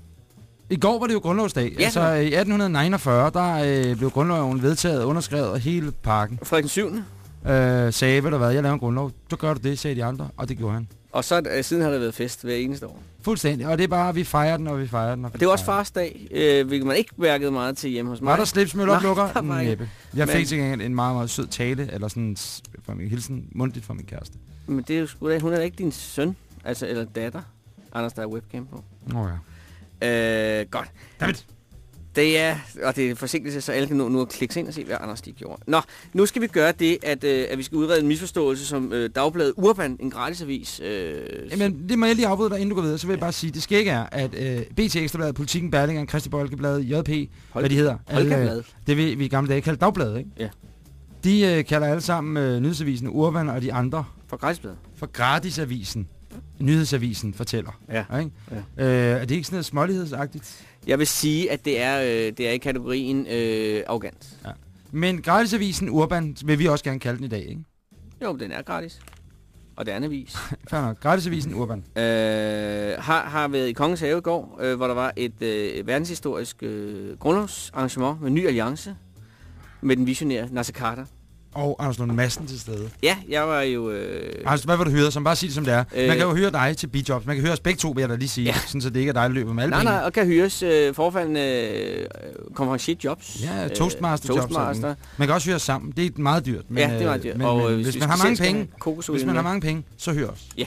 I går var det jo grundlovsdag. Ja, altså det i 1849, der øh, blev grundloven vedtaget og underskrevet af hele parken. Frederik 7. Øh, sagde, ved du hvad, jeg laver en grundlov. Så gør du det, sagde de andre, og det gjorde han. Og så øh, siden har der været fest hver eneste år. Fuldstændig. Og det er bare, vi fejrer den, og vi fejrer den. Og, Og det er også fars dag, øh, hvilket man ikke mærkede meget til hjemme hos mig. Var der slipsmøller og Nej, lukker? der var ikke. Næppe. Jeg Men- fik til gengæld en meget, meget sød tale, eller sådan fra min hilsen, mundtligt fra min kæreste. Men det er jo sgu da, hun er da ikke din søn, altså, eller datter. Anders, der er webcam på. Åh oh, ja. Øh, godt. David. Det er, og det er forsinkelse, så alle kan nå nu at klikke ind og se, hvad Anders de gjorde. Nå, nu skal vi gøre det, at, øh, at vi skal udrede en misforståelse som øh, Dagbladet Urban, en gratisavis. Øh, Jamen, det må jeg lige afbryde dig, inden du går videre. Så vil jeg bare sige, det skal ikke er, at øh, BT Ekstrabladet, Politikken, Berlinger, Kristi Bolkebladet, JP, hvad de hedder. Folkeblad. øh, det vi, vi i gamle dage kaldte Dagbladet, ikke? Ja. De øh, kalder alle sammen øh, nyhedsavisen Urban og de andre. For gratisbladet. For gratisavisen. Nyhedsavisen fortæller. Ja. Ikke? Ja. Øh, er det ikke sådan noget smålighedsagtigt? Jeg vil sige, at det er, øh, det er i kategorien øh, arrogant. Ja. Men gratisavisen Urban vil vi også gerne kalde den i dag, ikke? Jo, den er gratis. Og det er en avis. Fair nok. Gratisavisen Urban. Øh, har, har været i Kongens Have i går, øh, hvor der var et øh, verdenshistorisk øh, grundlovsarrangement med ny alliance med den visionære Nasser Carter. Og Anders Lund Madsen til stede. Ja, jeg var jo... Øh, Altså, hvad vil du høre? Som bare sige det som det er. Øh. Man kan jo høre dig til Bjobs. Man kan høre os begge to, vil jeg da lige sige. Ja. Sådan, så det ikke er dig, der løber med alle nej, penge. nej, og kan hyres øh, forfaldende øh, konferencier jobs. Ja, Øh, Toastmaster, Toastmaster. jobs. Man kan også høre os sammen. Det er meget dyrt. Men, Ja, det er øh, meget dyrt. Men, Og, men, øh, hvis, hvis man har mange penge, hvis man har mange penge, så hør os. Ja.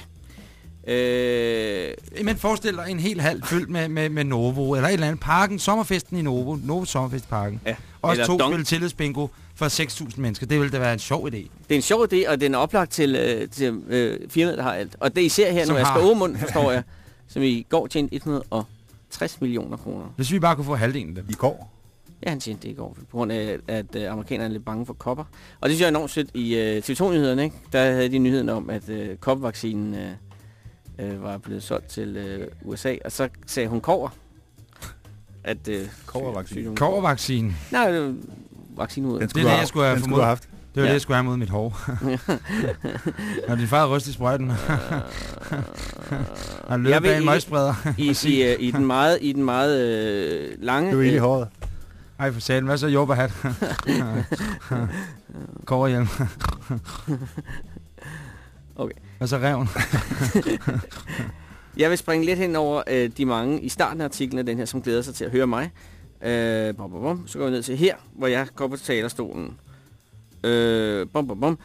Øh, Men forestil dig en hel halv fyldt med, med, med Novo, eller et eller andet. Parken, sommerfesten i Novo. Novo Sommerfest i Parken. Ja. Også Eller to Dong. spille tillidsbingo for 6.000 mennesker. Det ville da være en sjov idé. det er en sjov idé, og den er oplagt til, øh, til øh, firmaet, der har alt. Og det I ser her Som nu, Asger har- Aumund, forstår jeg, som i går tjente 160 millioner kroner. Hvis vi bare kunne få halvdelen af dem. I går? Ja, han tjente det i går, på grund af, at øh, amerikanerne er lidt bange for kopper. Og det synes jeg er enormt sødt i øh, TV2-nyhederne, ikke? Der havde de nyheden om, at øh, koppervaccinen øh, øh, var blevet solgt til øh, USA, og så sagde hun kover. At, øh, Kobbervaccine. Kovervaccinen. Nej, vaccinehovedet. Den Det skulle er det, jeg skulle have skulle have haft. Det var Ja. det, jeg skulle have mod mit hår. Når din far ryste i sprøjten. Han løb Jeg vil bag en møgspreder. I, i, øh, i den meget, i den meget øh, lange... Du er i øh, håret. Ej, for salen. Hvad så jobberhat? Koverhjelm. Okay. Og så reven. Jeg vil springe lidt hen over øh, de mange i starten af artiklen af den her, som glæder sig til at høre mig. Øh, bom, bom, bom. Så går vi ned til her, hvor jeg går på talerstolen. Øh, bom, bom, bom.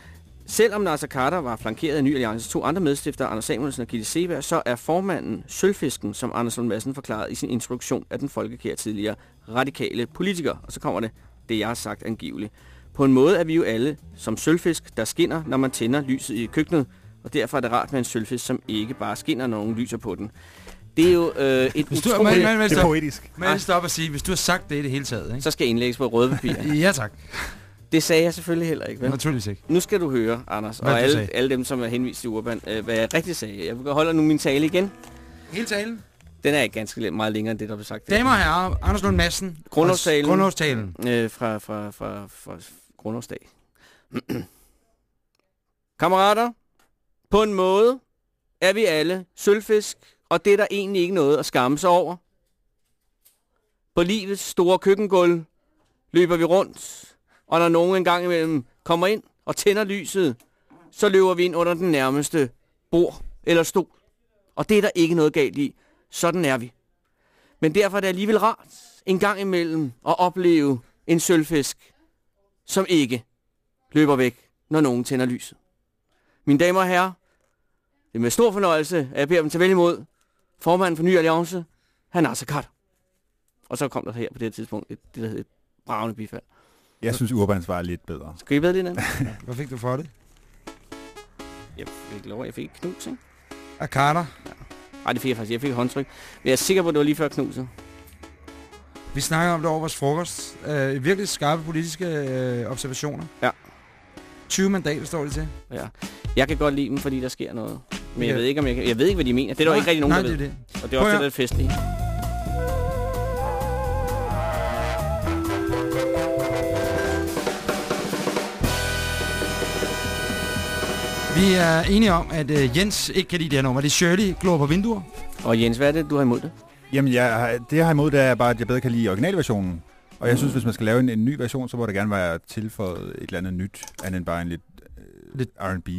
Selvom Nasser Carter var flankeret af Ny Alliances to andre medstifter, Anders Samuelsen og Gitte Seberg, så er formanden Sølvfisken, som Anders Lund Madsen forklarede i sin introduktion af den folkekære tidligere radikale politiker. Og så kommer det, det jeg har sagt angiveligt. På en måde er vi jo alle som sølvfisk, der skinner, når man tænder lyset i køkkenet, og derfor er det rart med en sølvfisk, som ikke bare skinner, når nogen lyser på den. Det er jo øh, et Hvis du, utroligt... man, man, man, Det er poetisk. man lige stoppe og sige, hvis du har sagt det i det hele taget, ikke? Så skal jeg indlægges på røde papir. Ja, tak. Det sagde jeg selvfølgelig heller ikke, vel? Naturligvis ikke. Nu skal du høre, Anders, Hvad og alle, sagde. alle dem, som er henvist til Urban, øh, hvad jeg rigtig sagde. Jeg holder nu min tale igen. Hele talen. Den er ganske lidt- meget længere end det, der blev sagt. Damer og herrer, Anders Lund Madsen. Grundlovstalen. Grundlovstalen. Øh, fra, fra, fra, fra Grundlovsdag. Kammerater, på en måde er vi alle sølvfisk, og det er der egentlig ikke noget at skamme sig over. På livets store køkkengulv løber vi rundt, og når nogen engang imellem kommer ind og tænder lyset, så løber vi ind under den nærmeste bord eller stol. Og det er der ikke noget galt i. Sådan er vi. Men derfor er det alligevel rart en gang imellem at opleve en sølvfisk, som ikke løber væk, når nogen tænder lyset. Mine damer og herrer, det er med stor fornøjelse, at jeg beder dem til vel imod formanden for Ny Alliance, han Nasser Carter. Og så kom der her på det her tidspunkt et, det, der hedder et bravende bifald. Jeg synes, Urbans var lidt bedre. Skal I bedre andet? Hvad fik du for det? Jeg fik lov, jeg fik knus, ikke? Af Carter. Nej, det fik jeg faktisk. Jeg fik et håndtryk. Men jeg er sikker på, at det var lige før knuset. Vi snakker om det over vores frokost. Øh, virkelig skarpe politiske øh, observationer. Ja. 20 mandater står det til. Ja. Jeg kan godt lide dem, fordi der sker noget. Men jeg Ja. ved ikke, om jeg, kan, jeg ved ikke, hvad de mener. Det er der Nej, ikke rigtig nogen, nej, der det ved. er det. Og det er også det, der er festligt. Vi er enige om, at øh, Jens ikke kan lide det her nummer. Det er Shirley, glor på vinduer. Og Jens, hvad er det, du har imod det? Jamen, jeg, har- det jeg har imod, det er bare, at jeg bedre kan lide originalversionen. Og jeg synes, hvis man skal lave en, en ny version, så må der gerne være tilføjet et eller andet nyt, andet end bare en lidt lidt R&B.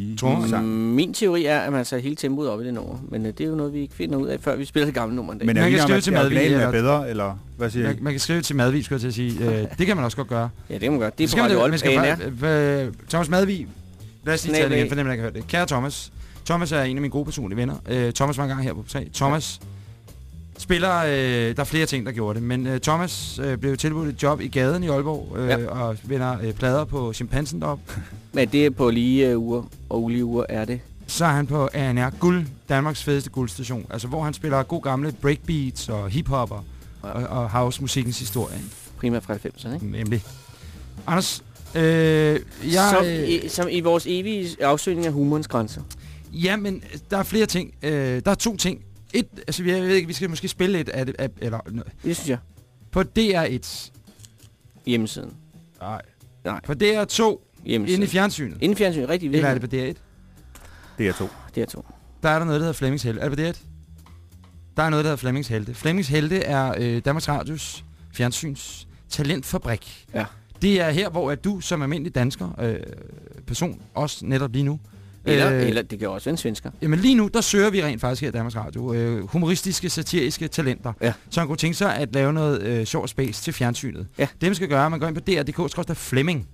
Mm, Min teori er, at man tager hele tempoet op i det nummer. Men øh, det er jo noget, vi ikke finder ud af, før vi spiller det gamle nummer en dag. Men er Man kan skrive til Madvig, originalen er eller- bedre, eller hvad siger? Man, man kan skrive til Madvig, skulle jeg til at sige. Øh, det kan man også godt gøre. Ja, det kan man gøre. Det er på skal Radio Aalborg, øh, Thomas Madvig. Lad os lige tage det igen, for dem, der ikke har hørt det. Kære Thomas. Thomas er en af mine gode personlige venner. Øh, Thomas var engang her på 3. Thomas spiller... Øh, der er flere ting, der gjorde det. Men øh, Thomas øh, blev tilbudt et job i gaden i Aalborg. Øh, Ja. Og vender øh, plader på chimpansen deroppe. Men det er på lige uh, uger, og ulige uger er det. Så er han på ANR Guld, Danmarks fedeste guldstation. Altså hvor han spiller god gamle breakbeats og hiphopper og, og house-musikkens historie. Primært fra 90'erne, ikke? Nemlig. Anders, øh, jeg... som, øh, i, som i vores evige afsøgning af humorens grænser. Ja, men der er flere ting. Øh, der er to ting. Et, altså jeg ved ikke, vi skal måske spille lidt af det, af, eller... Det synes jeg. På DR1. Hjemmesiden. Nej. Nej. På DR2. Hjemmesiden. Inde i fjernsynet. Inde i fjernsynet, rigtig Eller er det på DR1? Det er to. Det er to. Der er der noget, der hedder Flemmings Helte. Er det på DR1? Der er noget, der hedder Flemmings Helte. Flemmings Helte er øh, Danmarks Radios fjernsyns talentfabrik. Ja. Det er her, hvor at du som almindelig dansker, øh, person, også netop lige nu, Eller, øh, eller det kan også være en svensker. Jamen lige nu, der søger vi rent faktisk her i Danmarks Radio øh, humoristiske, satiriske talenter, ja. som kunne tænke sig at lave noget øh, sjov space til fjernsynet. Ja. Det man skal gøre, man går ind på dr.dk, Flemming,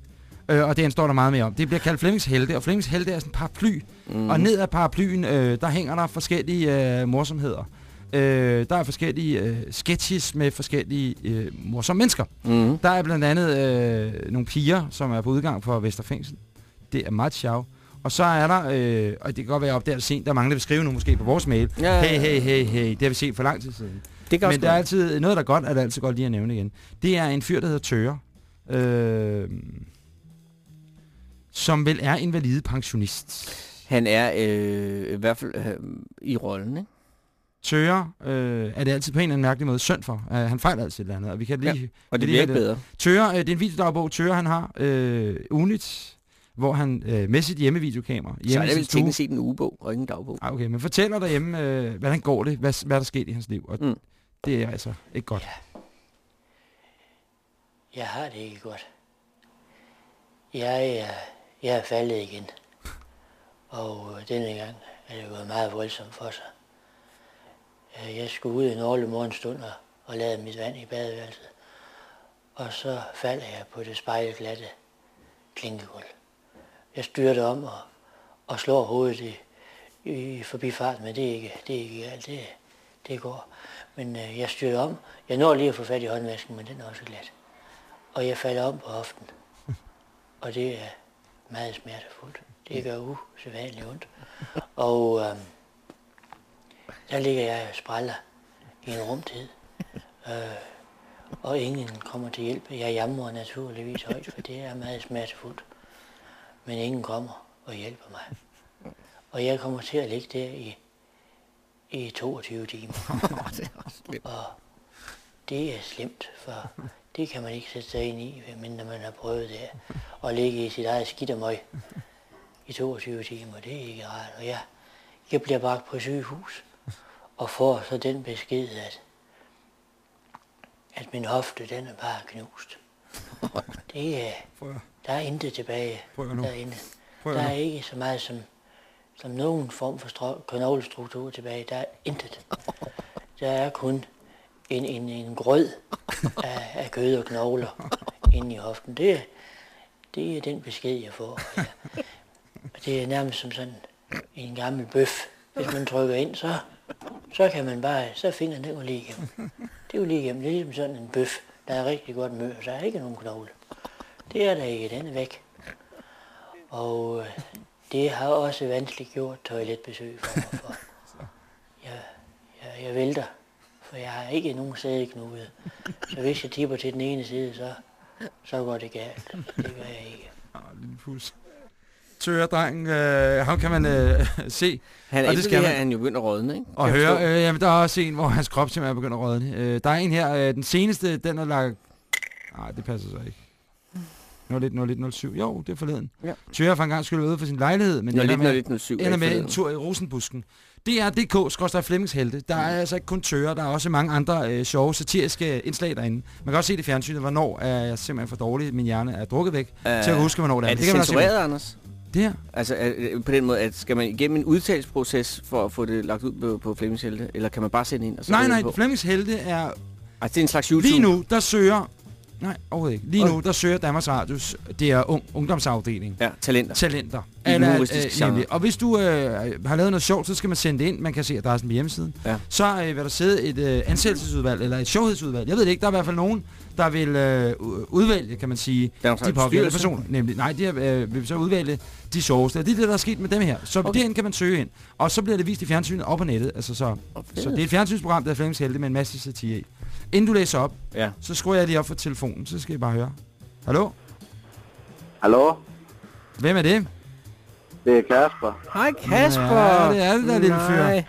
øh, og det står der meget mere om. Det bliver kaldt Flemmings Helte, og Flemmings Helte er sådan en paraply, mm. og ned ad paraplyen, øh, der hænger der forskellige øh, morsomheder. Øh, der er forskellige øh, sketches med forskellige øh, morsomme mennesker. Mm. Der er blandt andet øh, nogle piger, som er på udgang for Vesterfængsel. Det er meget sjov. Og så er der, øh, og det kan godt være op der sent, der er mange, der vil skrive nu måske på vores mail. Ja, ja, ja. Hey, hey, hey, hey, det har vi set for lang tid siden. Det kan Men der er altid, noget der er godt, er det altid godt lige at nævne igen. Det er en fyr, der hedder Tøre. Øh, som vel er invalide pensionist. Han er øh, i hvert fald øh, i rollen, ikke? Tøre øh, er det altid på en eller anden mærkelig måde synd for. Uh, han fejler altid et eller andet, og vi kan lige... Ja, og det vi bliver ikke bedre. Tøre, øh, det er en videodagbog, Tøre han har øh, ugenligt, hvor han øh, med sit hjemmevideokamera... Så er hjemme i det vel teknisk set en ugebog, og ikke en dagbog. Ah, okay, men fortæller derhjemme, øh, hvordan går det, hvad, hvad er der sket i hans liv, og Mm. det er altså ikke godt. Jeg har det ikke godt. Jeg er, jeg er faldet igen. Og øh, denne gang er det gået meget voldsomt for sig. Øh, Jeg skulle ud en årlig morgenstund og, og lade mit vand i badeværelset. Og så falder jeg på det spejlglatte klinkegulv. Jeg styrter om og, og slår hovedet i, i forbifarten, men det er ikke, det er ikke galt. Det, det går. Men øh, jeg styrter om. Jeg når lige at få fat i håndvasken, men den er også glat. Og jeg falder om på hoften. Og det er meget smertefuldt. Det gør usædvanligt ondt. Og øh, der ligger jeg og spræller i en rumtid. Øh, og ingen kommer til hjælp. Jeg jamrer naturligvis højt, for det er meget smertefuldt. Men ingen kommer og hjælper mig. Og jeg kommer til at ligge der i, i 22 timer. og det er slemt, for det kan man ikke sætte sig ind i, mindre man har prøvet det at ligge i sit eget skittermøg i 22 timer. Det er ikke rart. Og jeg, jeg bliver bragt på sygehus og får så den besked, at, at min hofte, den er bare knust. Det er, der er intet tilbage Prøv nu. derinde. Prøv Der nu. er ikke så meget som, som nogen form for knoglestruktur tilbage. Der er intet. Der er kun en, en, en grød af, af kød og knogler inde i hoften. Det, er- det er den besked, jeg får. Ja. Og det er nærmest som sådan en gammel bøf. Hvis man trykker ind, så, så kan man bare, så er fingeren den går lige igennem. Det er jo lige igennem. Det er ligesom sådan en bøf, der er rigtig godt mør, så er ikke nogen knogle. Det er der ikke, den er væk. Og øh, det har også vanskeligt gjort toiletbesøg for mig, for jeg, jeg, jeg vælter, for jeg har ikke nogen sædeknude. Så hvis jeg tipper til den ene side, så, så går det galt. Det gør jeg ikke. Lille pus. Tøre, dreng, øh, ham kan man øh, se. Han er og det her, er han jo begyndt at rådne, ikke? Og Kan høre, øh, jamen, der er også en, hvor hans krop simpelthen er begyndt at rådne. Øh, der er en her, øh, den seneste, den er lagt... Nej, det passer så ikke. 01, 07. Jo, det er forleden. Ja. Tøre for en gang skulle ude for sin lejlighed, men 01, ender med, 01, 07 er ender med en tur i Rosenbusken. Det er DK, skorstræk Flemmings Der er altså ikke kun Tøre, der er også mange andre øh, sjove, satiriske indslag derinde. Man kan også se det i fjernsynet, hvornår er jeg simpelthen for dårlig, min hjerne er drukket væk, Øh, til at huske, hvornår det er. er det kan man også censureret. Anders? Det her? Altså øh, på den måde, at skal man igennem en udtalelsesproces for at få det lagt ud på, på Flemmings Helte? Eller kan man bare sende ind? Og så Nej, nej? Flemmings Helte er... Altså det er en slags YouTube? Lige nu, der søger... Nej, overhovedet ikke. Lige Okay. nu, der søger Danmarks Radios, det er ung, ungdomsafdeling. Ja, talenter. Talenter. I humoristiske genre. nemlig. Og hvis du øh, har lavet noget sjovt, så skal man sende det ind. Man kan se adressen på hjemmesiden. Ja. Så øh, vil der sidde et øh, ansættelsesudvalg, eller et sjovhedsudvalg. Jeg ved det ikke, der er i hvert fald nogen, der vil øh, udvælge, kan man sige, Danmarks de pågældende personer. Nemlig, nej, de øh, vil så udvælge de sjoveste. Og det er det, der er sket med dem her. Så okay. derinde kan man søge ind. Og så bliver det vist i fjernsynet og på nettet. Altså, så, så det er et fjernsynsprogram, der er Flemmings Helte med en masse satire i. Inden du læser op, Ja. så skruer jeg lige op for telefonen, så skal I bare høre. Hallo? Hallo? Hvem er det? Det er Kasper. Hej Kasper! Ja, det er det der lille fyr.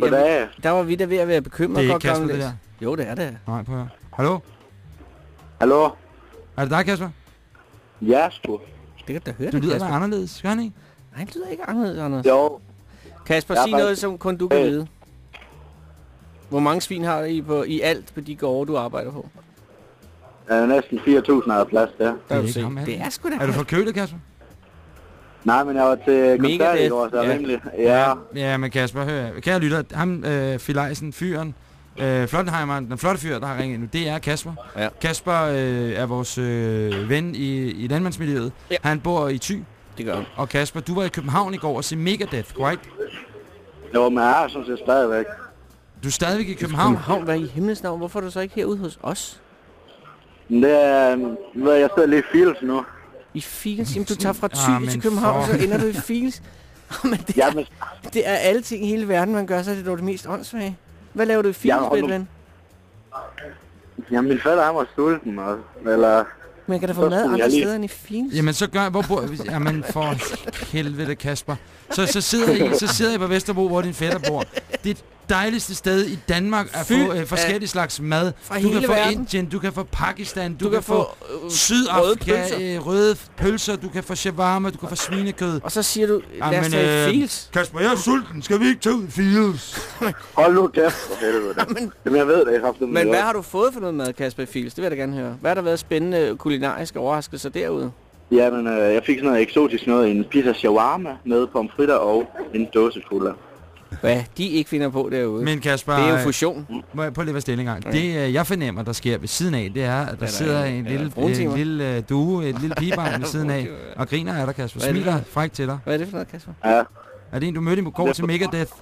Goddag. der var vi da ved at være bekymret. Det er ikke godt Kasper, det der. Jo, det er det. Nej, prøv at høre. Hallo? Hallo? Er det dig, Kasper? Ja, sgu. Det kan du da høre, Du det, lyder Kasper. bare anderledes, gør han ikke? Nej, det lyder ikke anderledes, Anders. Jo. Kasper, Jeg er sig noget, som kun du kan Øh. vide. Hvor mange svin har I på, i alt på de gårde, du arbejder på? Der er næsten 4.000 af plads der. Der er kan ikke ham, det? Det er sgu da... Er du forkølet, Kasper? Nej, men jeg var til koncert i går, så jeg er ja. rimelig... Ja. Ja, men Kasper, hør. Kære lytter, ham, øh, Phil Eisen, fyren, øh, Flottenheimeren, den flotte fyr, der har ringet nu, det er Kasper. Ja. Kasper øh, er vores øh, ven i, i landmandsmiljøet. Ja. Han bor i Thy. Det gør han. Og Kasper, du var i København i går og se Megadeth, korrekt? Jo, men jeg er sådan set stadigvæk. Du er stadigvæk i København? København, hvad i himlens navn? Hvorfor er du så ikke herude hos os? Det er... Ved jeg, lige i Fields nu. I Fields? Jamen, du tager fra Ah, Thy men til København, for- så ender du i Fields. men det, Ja, men... det er alle ting i hele verden, man gør, så er det dog det mest åndssvage. Hvad laver du i Ja, Fields, og ja? Jamen, min fætter, han var sulten, og... Eller... Man kan da få Så mad andre lige- steder end i Fields. Jamen så gør hvor bor Jamen for helvede Kasper Så, så, sidder I, så sidder I på Vesterbro Hvor din fætter bor er det dejligste sted i Danmark At få Fyldt øh, forskellige slags mad fra Du hele kan få verden. Indien, du kan få Pakistan Du, Du kan, kan få få, øh, Sydafrika røde pølser. øh, Røde pølser Du kan få shawarma, du kan få svinekød Og så siger du, lad os Jamen, tage øh, Fields. Kasper, jeg er sulten Skal vi ikke tage ud i Fields? Hold nu kæft, for helvede. Jamen, jeg ved det, jeg har haft det Men hvad har du fået for noget mad, Kasper i Fields? Det vil jeg da gerne høre. Hvad har der været spændende kulinariske overraskelser derude? Jamen, øh, jeg fik sådan noget eksotisk noget. En pizza shawarma med pomfritter og en dåse cola. Hvad de ikke finder på derude. Men Kasper det er jo øh, fusion. Må jeg prøve lige at være stille en gang? Det øh, jeg fornemmer, der sker ved siden af Det er, at der der sidder en- en lille, en lille øh, due Et lille pigebarn ved siden af. Og griner af dig, Kasper Hvad er Smiler frækt til dig Hvad er det for noget, Kasper? Ja. Er det en, du mødte i går til Megadeth?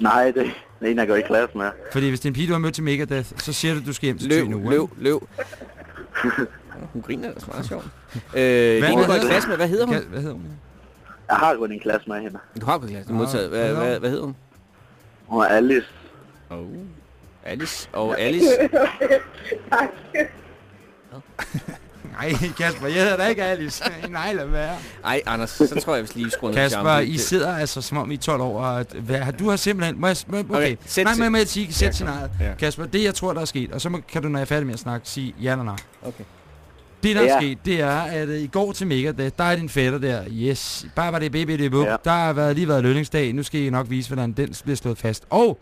Nej, det, det er en, jeg går i klasse med. Fordi hvis det er en pige, du har mødt til Megadeth, så siger du, du skal hjem til Løv, nu. løv, løv. Hun griner meget sjovt. Øh, det er en, du går i hedder- klasse med. Hvad hedder hun? Hvad hedder hun? Jeg har gået i en klasse med hende. Du har gået i klasse. Modtaget. Hvad, hvad hedder hvad, hedder hun? Hun er Alice. Oh. Alice. Og Alice. Nej, Kasper, jeg hedder da ikke Alice. Nej, lad være. Ej, Anders, så tror jeg, vi lige skruer ned for Kasper. I sidder altså som om I er 12 år. Og, at- hvad, du har simpelthen... Må jeg, må, okay, Okay, sæt nej, men må jeg sige, sæt Ja, scenariet. ja. Kasper, det jeg tror, der er sket, og så må, kan du, når jeg er færdig med at snakke, sige ja eller nej. Okay. Det, der er Ja. sket, det er, at uh, i går til Megadeth, der er din fætter der. Yes, bare var det baby, det Ja. Der har været, lige været lønningsdag. Nu skal I nok vise, hvordan den bliver slået fast. Og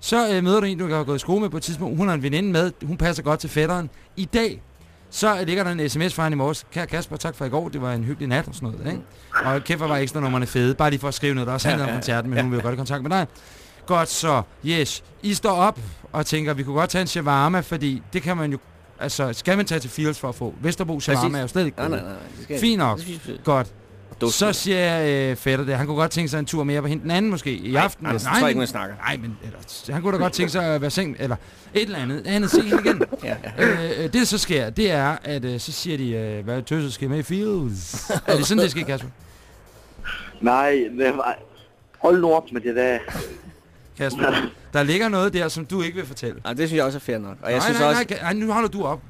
så uh, møder du en, du har gået i skole med på et tidspunkt. Hun har en veninde med. Hun passer godt til fætteren. I dag, så uh, ligger der en sms fra hende i morges. Kære Kasper, tak for i går. Det var en hyggelig nat og sådan noget. Ikke? Og kæft, var ekstra nummerne fede. Bare lige for at skrive noget, der også handler Ja, om ja, koncerten, men ja, hun vil jo godt i kontakt med dig. Godt så, yes. I står op og tænker, vi kunne godt tage en shawarma, fordi det kan man jo... Altså, skal man tage til Fields for at få? Vesterbro shawarma er jo slet ikke Nej, god. nej, nej. nej, Fint nok. Godt. Så siger jeg øh, fætter det. Han kunne godt tænke sig en tur mere på hende den anden måske i aften. Anders, Eller- jeg tror ikke, men- man snakker. Nej, men eller, han kunne da godt tænke sig at være seng, eller et eller andet. Andet se hende igen. Ja, ja. øh, øh, det der så sker, det er, at øh, så siger de, øh, hvad tøset skal med i Fields. er det sådan, det sker, Kasper? Nej, det var... Hold nu op med det der. Kasper, der ligger noget der, som du ikke vil fortælle. Og det synes jeg også er fair nok. Og jeg nej, synes nej, også... nej, nej, nu holder du op.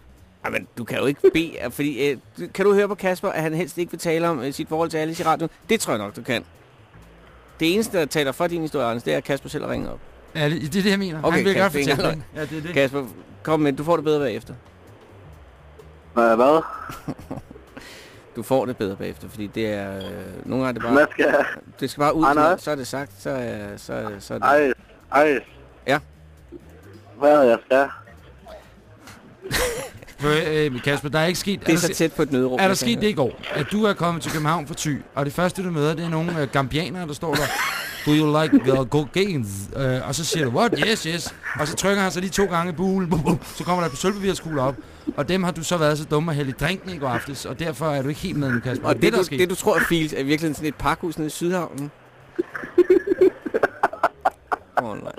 Ej, men du kan jo ikke bede, fordi... Øh, du- kan du høre på Kasper, at han helst ikke vil tale om øh, sit forhold til Alice i radioen? Det tror jeg nok, du kan. Det eneste, der taler for din historie, Anders, det er, at Kasper selv har ringet op. Ja, det, det er det, jeg mener. Okay, han vil Kasper, er ikke fortælle. Ja, det er det. Kasper, kom med, du får det bedre bagefter. Hvad? Du får det bedre bagefter, fordi det er... Øh, nogle gange er det bare... Hvad skal? Det skal bare ud, Anders? så er det sagt, så, er- så, er- så er det... Ej, ej. Ja. Hvad er jeg skal? Øh, Kasper, der er ikke sket... Det er så tæt på et nødråb. Er der sket det i går, at du er kommet til København for Thy, og det første du møder, det er nogle øh, gambianere, der står der, do you like the cocaine? Øh, og så siger du, what? Yes, yes. Og så trykker han så lige to gange i bulen, så kommer der på sølvpapirskugler op. Og dem har du så været så dumme at hælde i drinken i går aftes, og derfor er du ikke helt med nu, Kasper. Og det, det, der du, det, du tror er filt, er virkelig sådan et pakhus nede i Sydhavnen. Åh, oh, nej.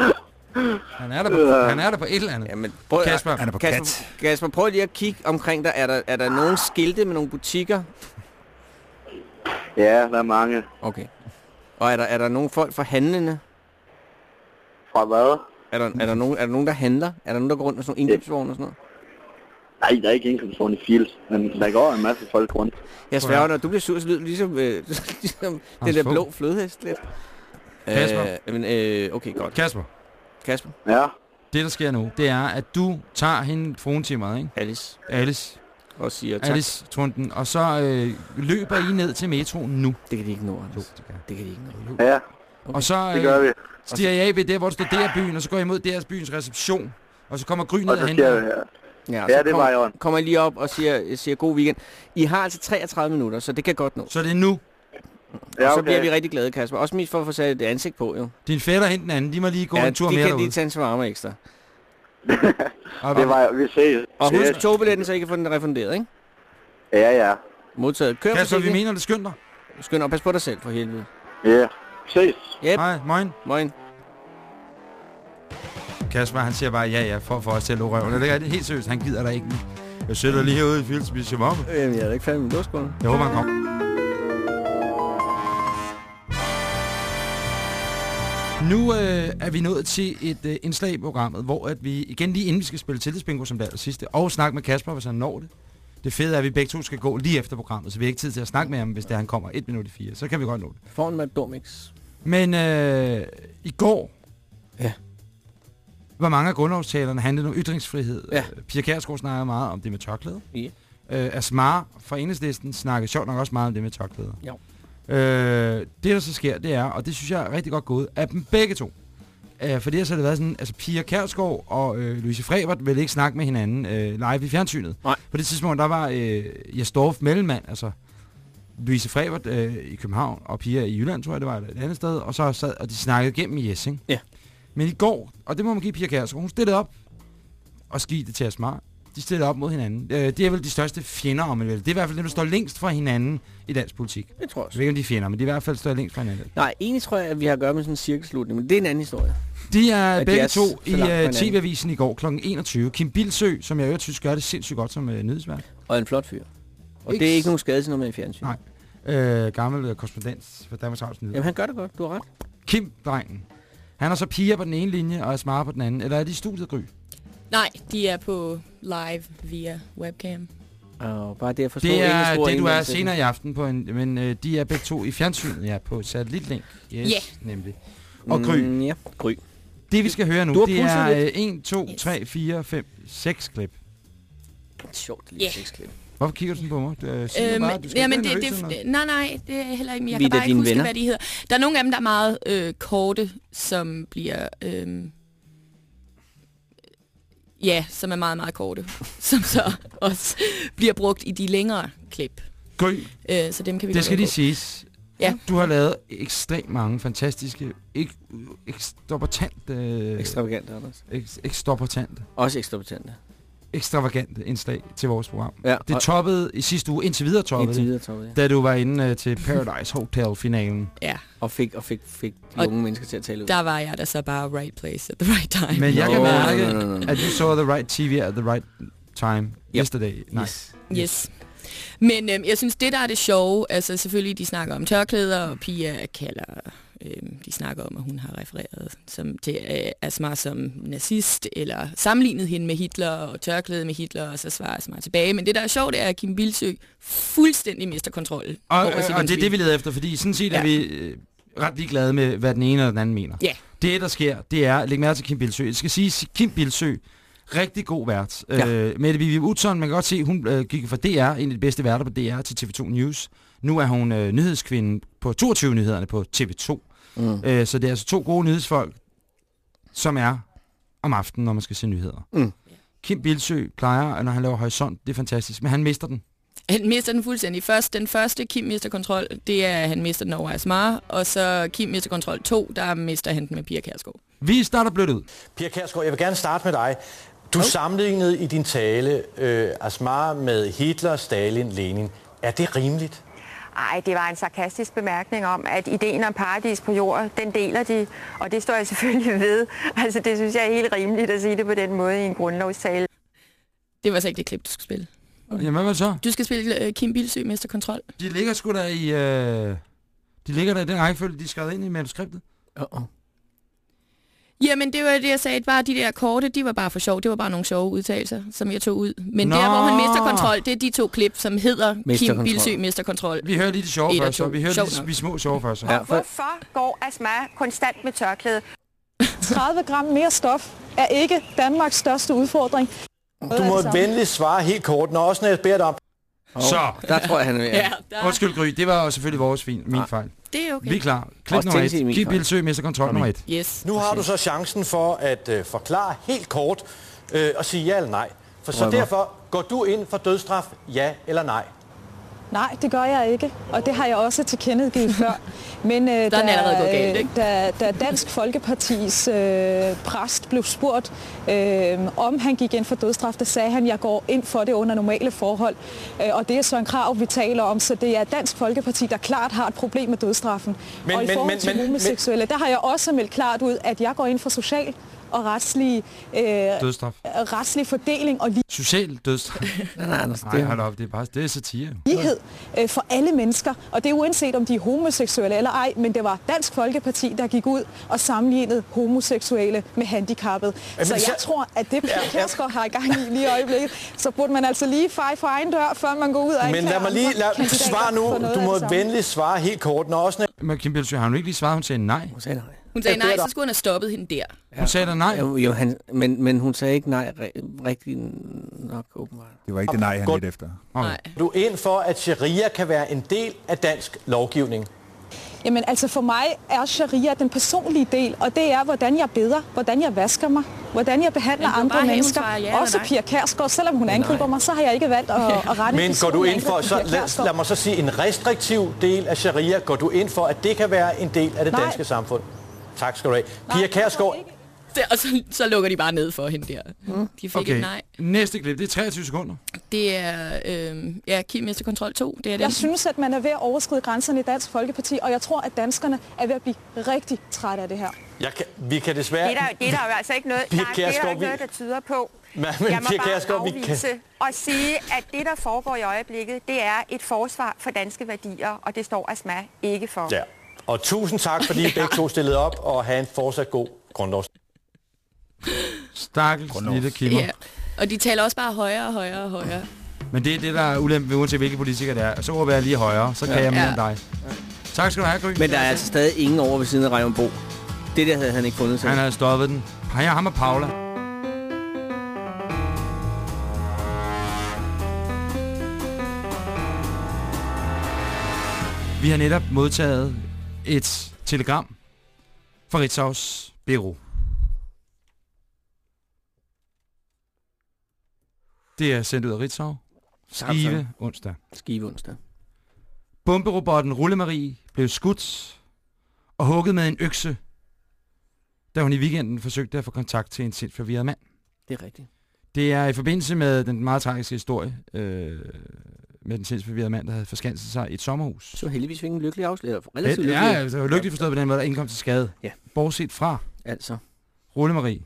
Han er der på, han er der på et eller andet. Jamen, prøv, Kasper. Han er på Kasper, kat. Kasper, prøv lige at kigge omkring dig. Er der, er der nogle skilte med nogle butikker? Ja, der er mange. Okay. Og er der, er der nogle folk for handlende? Fra hvad? Er der, er, der nogen, er der nogen, der handler? Er der nogen, der går rundt med sådan nogle indkøbsvogne og sådan noget? Nej, der er ikke i Fields, men der går en masse folk rundt. Jeg sværger, når du bliver sur, så lyder det ligesom, øh, ligesom den der blå flødehest lidt. Kasper. Øh, men, øh, okay, godt. Kasper, Kasper. Ja, det der sker nu, det er, at du tager hende fruentimmeret, ikke? Alice. Alice. Og siger tak. Alice Trunden, og så øh, løber I ned til metroen nu. Det kan de ikke nå, Anders. Jo, det kan. Det kan de ikke nå. ja, Okay. Og så det gør øh, vi. stiger jeg af ved der, hvor der står der byen, og så går jeg imod deres byens reception. Og så kommer Gry ned Og og henter Ja, Ja, så det kom, var i kommer jeg lige op og siger, siger god weekend. I har altså 33 minutter, så det kan godt nå. Så det er nu. Ja, Og så okay. bliver vi rigtig glade, Kasper. Også mest for at få sat et ansigt på, jo. Din fætter hente den anden, de må lige gå ja, en tur de mere kan derude. lige tage en svarme ekstra. Og, Det var, vi ses. Og husk togbilletten, så I kan få den refunderet, ikke? Ja, ja. Modtaget. Kør Kasper, vi mener det skynd dig. Skynd dig, pas på dig selv, for helvede. Ja. Ses. Yep. Hej, moin. Moin. Kasper, han siger bare ja, ja, for, for os til at lukke røven. Er det ikke rigtigt? Helt seriøst, han gider dig ikke. Jeg sætter lige herude i Fields, vi siger Jamen, jeg er da ikke færdig med låsgården. Jeg håber, han kommer. Nu øh, er vi nået til et øh, indslag i programmet, hvor at vi igen lige inden vi skal spille tillidsbingo som det aller sidste, og snakke med Kasper, hvis han når det. Det fede er, at vi begge to skal gå lige efter programmet, så vi har ikke tid til at snakke med ham, hvis det er, han kommer 1 minut i 4. Så kan vi godt nå det. Foran med domix. Men øh, i går Ja. Var mange af grundlovstalerne handlede om ytringsfrihed. Ja. Øh, Pia Kjærsgaard snakkede meget om det med tørklæde. Ja. Øh, Asmar fra Enhedslisten snakkede sjovt nok også meget om det med tørklæder. Jo. Øh, det der så sker, det er, og det synes jeg er rigtig godt gået, af dem begge to. Øh, for det har så det været sådan, altså Pia Kjærsgaard og øh, Louise Frevert ville ikke snakke med hinanden øh, live i fjernsynet. Nej. På det tidspunkt, der var øh, Jastorf mellemmand, altså Louise Frevert øh, i København, og Pia i Jylland, tror jeg det var, eller et andet sted, og så sad, og de snakkede Yes, ikke? Ja. Men i går, og det må man give Pia Kjærsgaard, hun stillede op og skidte til Asmar. De stillede op mod hinanden. Øh, det er vel de største fjender, om man vil. Det er i hvert fald dem, der står længst fra hinanden i dansk politik. Det tror jeg Jeg også. ved ikke, om de er fjender, men de er i hvert fald står længst fra hinanden. Nej, egentlig tror jeg, at vi har at gøre med sådan en cirkelslutning, men det er en anden historie. De er At de begge er to i uh. TV-avisen i går kl. 21. Kim Bilsø, som jeg øvrigt synes gør det sindssygt godt som uh, nyhedsvært. Og en flot fyr. Og Ikke det er ikke nogen skade til noget med i fjernsyn. Nej. Uh, gammel uh, korrespondent for Danmarks Radio Nyheder. Jamen, han gør det godt. Du har ret. Kim, drengen. Han har så Pia på den ene linje, og Asmar på den anden. Eller er de i studiet, Gry? Nej, de er på live via webcam. Og bare det at forstå Det er det, du er senere i aften, på en, men uh, de er begge to i fjernsynet, ja, på satellitlink. Yes, Ja. nemlig. Og Gry, Mm, ja, Gry. det vi skal høre nu, det er uh, 1, 2, Yes. 3, 4, 5, 6 klip. Sjovt lige Ja. sexklip. Hvorfor kigger du sådan på mig? Du, siger Øhm, bare, du skal jamen, ikke det, det, noget. nej, nej, det er heller ikke, men jeg Vi er kan bare ikke huske, venner. hvad de hedder. Der er nogle af dem, der er meget øh, korte, som bliver... Øh, ja, som er meget, meget korte. som så også bliver brugt i de længere klip. Gry, Øh, så dem kan vi det skal lige på. siges. Ja. Du har lavet ekstremt mange fantastiske, ikke ekstravagante, Ekstravagant, Anders. ek, ekstravagante, Også ekstravagante. Ekstravagante indslag til vores program. Ja, Det toppede i sidste uge, indtil videre toppede Indtil videre, Tove, ja. da du var inde uh, til Paradise Hotel-finalen. Ja, Og fik, og fik, fik de Og unge mennesker til at tale ud. der var jeg da så bare right place at the right time. Men jeg kan Nå, mærke, nå, nå, nå. at du så the right TV at the right time yesterday. Nej. Yes. Yes. Men øhm, jeg synes, det der er det sjove, altså selvfølgelig, de snakker om tørklæder, og Pia kalder, øhm, de snakker om, at hun har refereret som, til øh, Asmar som nazist, eller sammenlignet hende med Hitler, og tørklæde med Hitler, og så svarer Asmar tilbage. Men det der er sjovt, det er, at Kim Bilsø fuldstændig mister kontrol Og, over og, sit og det er det, vi leder efter, fordi sådan set ja. er vi øh, ret ligeglade med, hvad den ene eller den anden mener. Ja. Det, der sker, det er, læg mærke til Kim Bilsø. Jeg skal sige, Kim Bilsø, rigtig god vært. Ja. Øh, Mette Vivi Utzon, man kan godt se, hun øh, gik fra DR, en af de bedste værter på DR, til TV2 News. Nu er hun øh, nyhedskvinde på 22 nyhederne på TV2. Mm. Øh, så det er altså to gode nyhedsfolk, som er om aftenen, når man skal se nyheder. Mm. Kim Bilsø plejer, når han laver horisont, det er fantastisk, men han mister den. Han mister den fuldstændig. Først, den første Kim mister kontrol, det er, at han mister den over Asmar, og så Kim mister kontrol 2, der mister han den med Pia Kærsgaard. Vi starter blødt ud. Pia Kærsgaard, jeg vil gerne starte med dig. Du oh. sammenlignede i din tale øh, Asmar med Hitler, Stalin, Lenin. Er det rimeligt? Ej, det var en sarkastisk bemærkning om, at ideen om paradis på jord, den deler de, og det står jeg selvfølgelig ved. Altså, det synes jeg er helt rimeligt at sige det på den måde i en grundlovstale. Det var så ikke det klip, du skulle spille. Jamen, hvad var det så? Du skal spille uh, Kim Bilsø, Mester Kontrol. De ligger sgu da i... Øh, de ligger der i den rækkefølge, de er skrevet ind i manuskriptet. Uh-oh. Jamen, det var det, jeg sagde. Bare de der korte, de var bare for sjov. Det var bare nogle sjove udtalelser, som jeg tog ud. Men Nå. der, hvor han mister kontrol, det er de to klip, som hedder Mister Kim. Bilsø, Mester Kontrol. Vi hører lige de sjove og først, så vi hører Sjovt lige de små sjove først. Ja, for, Hvorfor går Asma konstant med tørklæde? 30 gram mere stof er ikke Danmarks største udfordring. Du må venligst svare helt kort, når også når jeg beder dig om... Så. der tror jeg, han er Ja, der, Undskyld, Gry, det var jo selvfølgelig vores fin, min fejl. Det er okay. Vi er klar. Klip Også nummer et. Giv. Bilsø mister kontrol nummer et. Yes. Nu har du så chancen for at øh, forklare helt kort øh, og sige ja eller nej. For så derfor går du ind for dødsstraf, ja eller nej? Nej, det gør jeg ikke, og det har jeg også tilkendegivet før. Men øh, den allerede gået galt, ikke? da, da Dansk Folkepartis øh, præst blev spurgt, øh, om han gik ind for dødsstraf, der sagde han, at jeg går ind for det under normale forhold. Øh, og det er så en krav, vi taler om, så det er Dansk Folkeparti, der klart har et problem med dødsstraffen. Men- og i men- forhold men- til men- homoseksuelle, der har jeg også meldt klart ud, at jeg går ind for social og retslig, øh, Dødsstraf. retslig fordeling og Social dødsstraf. Nej, nej, Anders, Nej, det hold op, det er bare det er satire. lighed øh, for alle mennesker. Og det er uanset om de er homoseksuelle eller ej, men det var Dansk Folkeparti, der gik ud og sammenlignede homoseksuelle med handicappet. Jamen, så jeg så- tror, at det, Pia Kjærsgaard har i gang i lige i øjeblikket, så burde man altså lige feje for egen dør, før man går ud og Men lad mig lige lad, for nu. Du må venligst svare helt kort, når også... Men Kim Bilsø, har hun ikke lige svaret, hun sagde nej? Hun sagde nej. Hun sagde nej, så skulle hun have stoppet hende der. Hun sagde da nej. Jo, jo han, men, men hun sagde ikke nej ri- rigtig nok åbenbart. Det var ikke det nej, han lidt efter. Nej. Du er ind for, at sharia kan være en del af dansk lovgivning. Jamen altså for mig er sharia den personlige del, og det er, hvordan jeg beder, hvordan jeg vasker mig, hvordan jeg behandler andre mennesker. svarer ja Også nej. Pia Kærsgaard, selvom hun angriber mig, så har jeg ikke valgt at, at rette Men går du ind for, så lad, lad mig så sige, en restriktiv del af sharia, går du ind for, at det kan være en del af det Nej. danske samfund? Tak skal du have. Pia Kærsgaard, Det, og så, så lukker de bare ned for hende der. De fik okay. Et nej. næste klip, det er 23 sekunder. Det er øh, ja, Kim mister kontrol 2. Det er den. Jeg synes, at man er ved at overskride grænserne i Dansk Folkeparti, og jeg tror, at danskerne er ved at blive rigtig trætte af det her. jeg kan, vi kan desværre... Det er, der, det er der jo altså ikke noget, Pia der, det er der ikke vi- noget, der tyder på. Men, men jeg må Pia bare Kjærsgaard, vi kan... afvise og sige, at det, der foregår i øjeblikket, det er et forsvar for danske værdier, og det står Asma ikke for. Ja. Og tusind tak, fordi I begge to stillede op, og have en fortsat god grundlovs. Stakkels lille Kimmer. Ja. Og de taler også bare højere og højere og højere. Men det er det, der er ulempe ved, uanset hvilke politikere det er. Så råber jeg lige højere, så kan Ja. jeg mere Ja. end dig. Tak skal du have, Gry. Men der er altså stadig ingen over ved siden af Raymond Bo. Det der havde han ikke fundet sig. Han havde stoppet den. Hej, ham og Paula. Vi har netop modtaget et telegram fra Ritzau's Bureau. Det er sendt ud af Ritzau. Skive onsdag. Skive onsdag. Bomberobotten Rullemarie blev skudt og hugget med en økse, da hun i weekenden forsøgte at få kontakt til en sindsforvirret mand. Det er rigtigt. Det er i forbindelse med den meget tragiske historie øh, med den sindsforvirrede mand, der havde forskanset sig i et sommerhus. Så heldigvis fik en lykkelig afslag. Relativt Ja, lykkelig. altså, det var lykkeligt forstået på den måde, der ingen kom til skade. Ja. Bortset fra Altså. Rullemarie.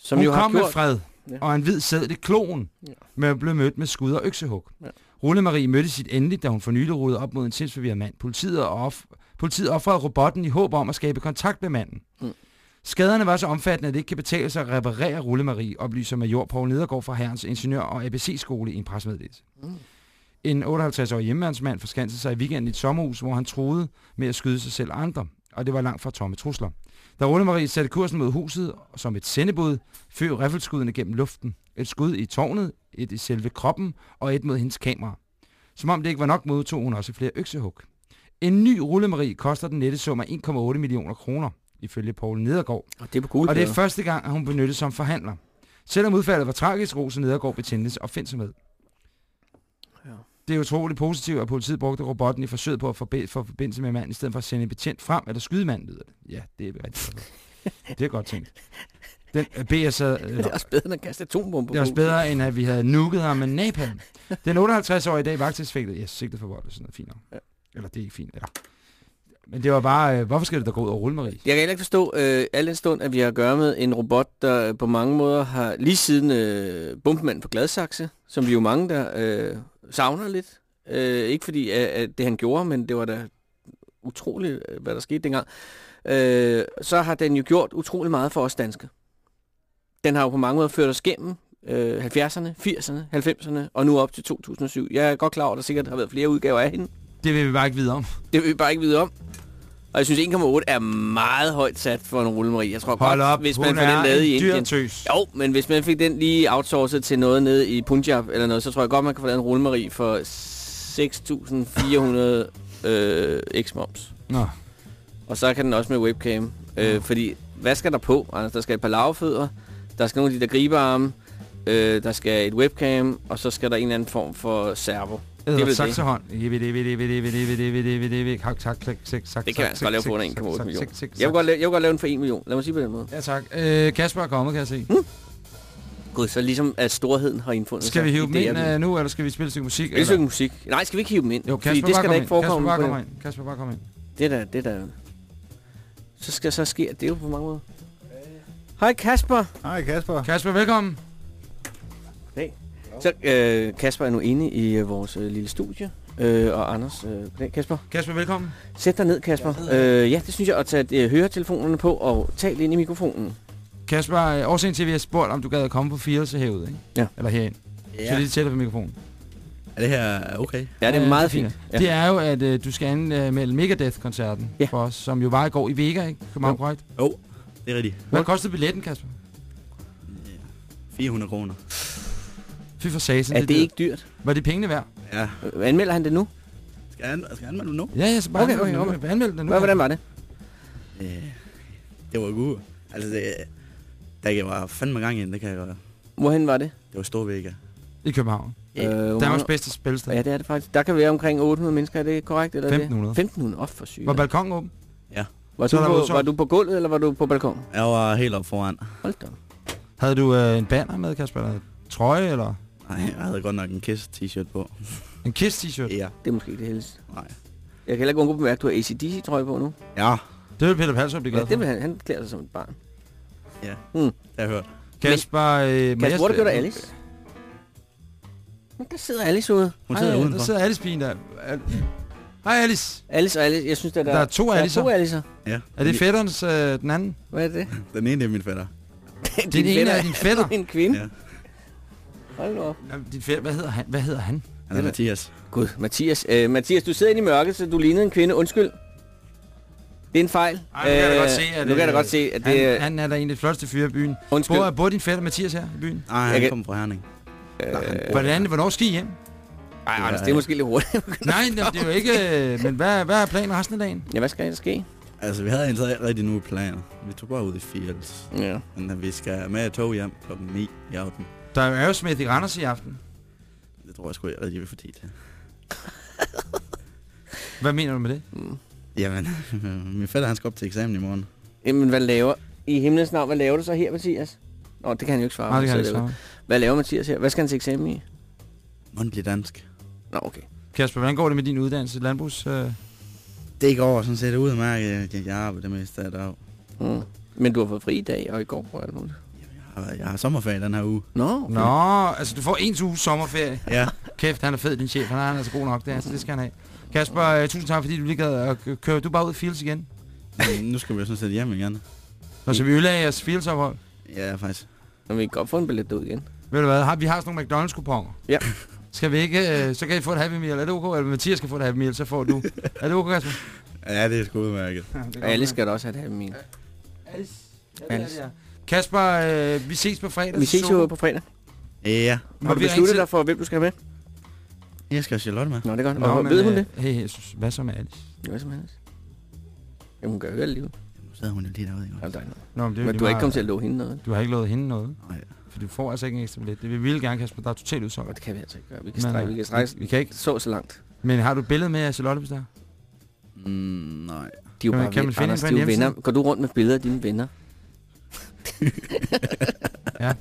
Som Hun jo har kom med gjort- fred Ja. og en hvid sædelig klon, Ja. men blev mødt med skud og øksehug. Ja. Rullemarie mødte sit endeligt, da hun for nylig rodede op mod en sindsforvirret mand. Politiet, og off- politiet offrede robotten i håb om at skabe kontakt med manden. Mm. Skaderne var så omfattende, at det ikke kan betale sig at reparere Rullemarie, oplyser major Poul Nedergaard fra Herrens Ingeniør- og ABC-skole i en pressemeddelelse. Mm. En 58-årig hjemmeværnsmand forskansede sig i weekenden i et sommerhus, hvor han troede med at skyde sig selv og andre, og det var langt fra tomme trusler. Da Rullemarie satte kursen mod huset som et sendebud, føg riffelskuddene gennem luften. Et skud i tårnet, et i selve kroppen og et mod hendes kamera. Som om det ikke var nok, modtog hun også flere øksehug. En ny Rullemarie koster den nette sum af 1,8 millioner kroner, ifølge Poul Nedergaard. Og det er på gule Og det er første gang, at hun benyttes som forhandler. Selvom udfaldet var tragisk, roser Nedergaard betjentes opfindsomhed. Ja. Det er utroligt positivt, at politiet brugte robotten i forsøget på at forbe- få forbindelse med manden, i stedet for at sende en betjent frem, eller skyde manden, lyder det. Ja, det er rigtig godt. Det er godt tænkt. Den øh, BS sad, øh, Det er også bedre, end at kaste atombomber det er også bedre, end at vi havde nukket ham med napalm. Den 58-årige i dag varetægtsfænglet. Ja, sigtet for vold og sådan noget fint nok. Ja. Eller det er ikke fint, ja. Men det var bare, øh, hvorfor skal det da gå ud over rullemarie? Jeg kan heller ikke forstå, øh, al den stund, at vi har at gøre med en robot, der på mange måder har, lige siden øh, Bumpemanden på Gladsaxe, som vi jo mange, der øh, savner lidt. Øh, ikke fordi, at, at det han gjorde, men det var da utroligt, øh, hvad der skete dengang. Øh, så har den jo gjort utrolig meget for os danske. Den har jo på mange måder ført os gennem øh, 70'erne, 80'erne, 90'erne og nu op til 2007. Jeg er godt klar over, at der sikkert har været flere udgaver af hende. Det vil vi bare ikke vide om. Det vil vi bare ikke vide om. Og jeg synes 1,8 er meget højt sat for en rullemarie. Jeg tror Hold godt, op, hvis man får den lavet i Indien. tøs. Jo, men hvis man fik den lige outsourcet til noget nede i Punjab eller noget, så tror jeg godt, man kan få lavet en rullemarie for 6.400 øh, x-moms. Nå. Og så kan den også med webcam. Øh, fordi, hvad skal der på? Anders, der skal et par lavfødder, der skal nogle af de der gribearme, øh, der skal et webcam, og så skal der en eller anden form for servo. Hedder saxehånd. Det Det kan man godt lave for under 1,8 millioner. Jeg vil, godt lave, den for 1 million. Lad mig sige på den måde. Ja, tak. Øh, Kasper er kommet, kan jeg se. Hmm? Gud, så ligesom at storheden har indfundet Skal sig vi hive dem ind øh, nu, eller skal vi spille et stykke musik? Spille et stykke musik? Nej, skal vi ikke hive dem ind? Jo, Kasper det skal kom da ikke forekomme Kasper bare på kommer det. ind. Kasper bare kommer ind. Det der, det der. Så skal så ske, det er jo på mange måder. Hej Kasper. Hej Kasper. Kasper, velkommen. Hey. Så øh, Kasper er nu inde i øh, vores øh, lille studie. Øh, og Anders, øh, Kasper. Kasper, velkommen. Sæt dig ned, Kasper. Øh, ja, det synes jeg, at tage øh, høretelefonerne på og tal ind i mikrofonen. Kasper, øh, årsagen til, at vi har spurgt, om du gad at komme på Fielse herude, ikke? Ja. Eller herind. Ja. Så lidt tættere på mikrofonen. Er det her okay? Ja, det er meget fint. Ja. Det er jo, at øh, du skal anmelde Megadeth-koncerten Ja. for os, som jo var i går i Vega, ikke? København, Jo. korrekt? Jo, det er rigtigt. Hvad kostede billetten, Kasper? 400 kroner. Fy for sasen. Er det ikke dyrt? Var det pengene værd? Ja. Øh, Anmelder han det nu? Skal jeg, an- skal jeg anmelde nu? Ja, ja, så bare Okay, okay, den nu. okay. Anmeld den nu. Hvad, hvordan var det? Øh, det var god. Altså, det, der var fandme gang i den, det kan jeg godt. Hvorhen var det? Det var Storvægger. I København. Øh, hvor Danmarks bedste spilsted. Ja, det er det faktisk. Der kan være omkring 800 mennesker, er det korrekt? Eller er det? 1500. 1500, op for syge. Var balkongen åben? Ja. Var du, på, var du på gulvet, eller var du på balkon? Jeg var helt op foran. Hold da. Havde du øh, en banner med, Kasper? Eller trøje, eller Nej, jeg havde godt nok en Kiss t-shirt på. en Kiss-t-shirt? Ja. Det er måske ikke det heldigste. Nej. Jeg kan heller ikke undgå at bemærke, at du har ACDC-trøje på nu. Ja. Det vil Peter Palsø blive Ja, glad for. det vil han. Han klæder sig som et barn. Ja, Hmm. det har jeg hørt. Kasper, øh, Kasper, hvor er det af Alice? Men Der sidder Alice ude. Hun sidder der udenfor. sidder Alice pigen der. Al- Hej Alice. Alice og Alice. Jeg synes, der, Der er to der er Alice'er. to Alice'er. Ja. Er det fætterens øh, den anden? Hvad er det? Den ene er min fætter. Den ene er din fætter. en kvinde. Ja. Hold nu op. Hvad hedder han? Hvad hedder han? Han er Mathias. Gud, Mathias. Øh, Mathias, du sidder inde i mørket, så du lignede en kvinde. Undskyld. Det er en fejl. Ej, nu kan jeg da Øh, godt se, at, nu kan jeg da øh, godt se, at det han, han er da en af de flotteste fyre i byen. Undskyld. Bor, bor din fætter Mathias her i byen? Nej, han kan- kommer fra Herning. Øh, Hvordan, hvornår skal I hjem? Ej, Anders, det er måske lidt hurtigt. Nej, det det er jo ikke... øh, Men hvad, hvad er planen resten af dagen? ja, hvad skal der ske? Altså, vi havde egentlig ikke rigtig nu planer. Vi tog bare ud i Fields. Ja. Men øh, vi skal med tog hjem klokken 9 i aften. Der er jo Aerosmith i Randers i aften. Det tror jeg sgu ikke rigtig, vi får tid til. Hvad mener du med det? Jamen, min fætter han skal op til eksamen i morgen. Jamen, hvad laver... I himlens navn, hvad laver du så her, Mathias? Nå, det kan han jo ikke svare Nej, på, det kan jeg ikke svare. Hvad laver Mathias her? Hvad skal han til eksamen i? Mundtlig dansk. Nå, okay. Kasper, hvordan går det med din uddannelse? Landbrugs... Øh... Det går sådan set ud af mærke. Jeg, jeg arbejder det meste af dag. Mm. Men du har fået fri i dag og i går og alt muligt. Jeg har, jeg har sommerferie den her uge. Nå, okay. Nå, altså du får en uge sommerferie. Ja. Kæft, han er fed, din chef. Han er, han er altså god nok, det, altså, det skal han have. Kasper, øh, tusind tak, fordi du lige gad at køre. Du bare ud i Fields igen. Men nu skal vi jo sådan set hjem igen. Nå, så vi ødelagde jeres Fields ophold. Ja, faktisk. Så vi kan godt få en billet ud igen. Ved du hvad, har, vi har sådan nogle McDonald's-kuponer. Ja. Skal vi ikke, øh, så kan I få et Happy Meal. Er det okay? Eller Mathias skal få et Happy Meal, så får du. er det okay, Kasper? Ja, det er sgu udmærket. Og alle skal da også have det her min. Alice. Alice. Kasper, øh, vi ses på fredag. Vi ses jo på fredag. Ja. Har du besluttet dig for, hvem du skal have med? Jeg skal have Charlotte med. Nå, det er godt. Nå, Og men, ved hun øh, det? Hey, synes- hvad så med Alice? Hvad som helst. Jamen, hun gør jo alt livet. Nu sidder hun jo lige derude, ikke? Jamen, der er noget. Nå, men, det Men du har ikke kommet til at love hende noget. Du har ikke lovet hende noget. Nej. For du får altså ikke en ekstra billet. Det vil vi ville gerne, Kasper. Der er totalt udsolgt. Det kan vi altså ikke gøre. Vi kan Men, strække, øh, vi kan strække, vi kan ikke. så så langt. Men har du et billede med af Charlotte, hvis der? Mm, nej. De er jo Kan man- bare kan man finde Anders, de er venner. Går du rundt med billeder af dine venner? Ja,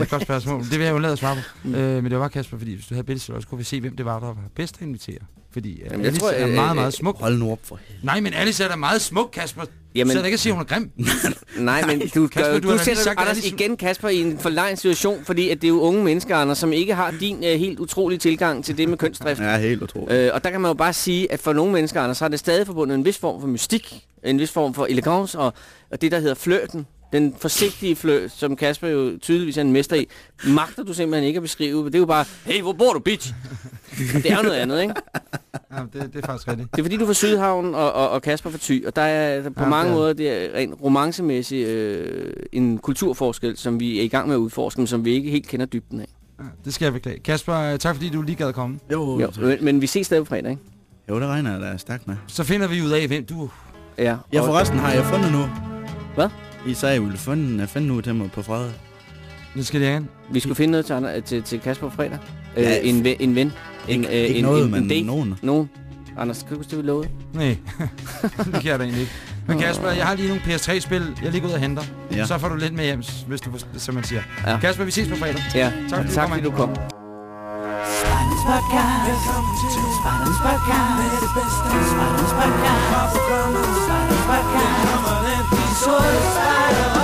øh, godt spørgsmål. Det vil jeg jo lade at svare på. Øh, men det var bare Kasper, fordi hvis du havde billedet, så kunne vi se, hvem det var, der var bedst at invitere. Fordi øh, Jamen, jeg Alice tror, er øh, meget, øh, meget smuk. Hold nu op for Nej, men Alice er da meget smuk, Kasper. Jamen- så jeg ikke at sige, hun er grim. Nej, men du, Kasper, du du, har du sætter sagt, at Anders igen, Kasper, i en forlegen situation, fordi at det er jo unge mennesker, Anders, som ikke har din uh, helt utrolige tilgang til det med kønsdrift. Ja, helt utroligt. Øh, og der kan man jo bare sige, at for nogle mennesker, Anders, så er det stadig forbundet en vis form for mystik, en vis form for elegance, og, og det, der hedder flirten, den forsigtige fløt, som Kasper jo tydeligvis er en mester i, magter du simpelthen ikke at beskrive. Det er jo bare, hey, hvor bor du, bitch? det er jo noget andet, ikke? Ja, det, det er faktisk rigtigt. Det er fordi, du er fra Sydhavn og, og, og Kasper fra Thy, og der er der på Ja, ja, mange det er- måder det er rent romancemæssigt øh, en kulturforskel, som vi er i gang med at udforske, men som vi ikke helt kender dybden af. Ja, det skal jeg beklage. Kasper, øh, tak fordi du lige gad komme. Jo, Jo, men, men vi ses stadig på fredag, ikke? jo, det regner jeg da stærkt med. Så finder vi ud af, hvem du... Ja, Ja, og- forresten har jeg fundet nu. Hvad? I sagde, at I ville finde, finde nu til mig på fredag. Nu skal det igen. Vi skulle finde noget til, Ander- til, til Kasper på fredag. Ja, øh, en, ven, en ven. En, Ikke- ikke en, noget, en, men en date. nogen. Nogen. Anders, kan du huske det, vi lovede? Nej, det kan jeg da egentlig ikke. Men Kasper, jeg har lige nogle PS3-spil, jeg er lige gået og henter. Ja. Så får du lidt med hjem, hvis du, som man siger. Ja. Kasper, vi ses på fredag. Ja, Tak, fordi du tak du kom. Spartans podcast. Velkommen til Spartans podcast. Med det bedste. Spartans podcast. Spartans podcast. So of.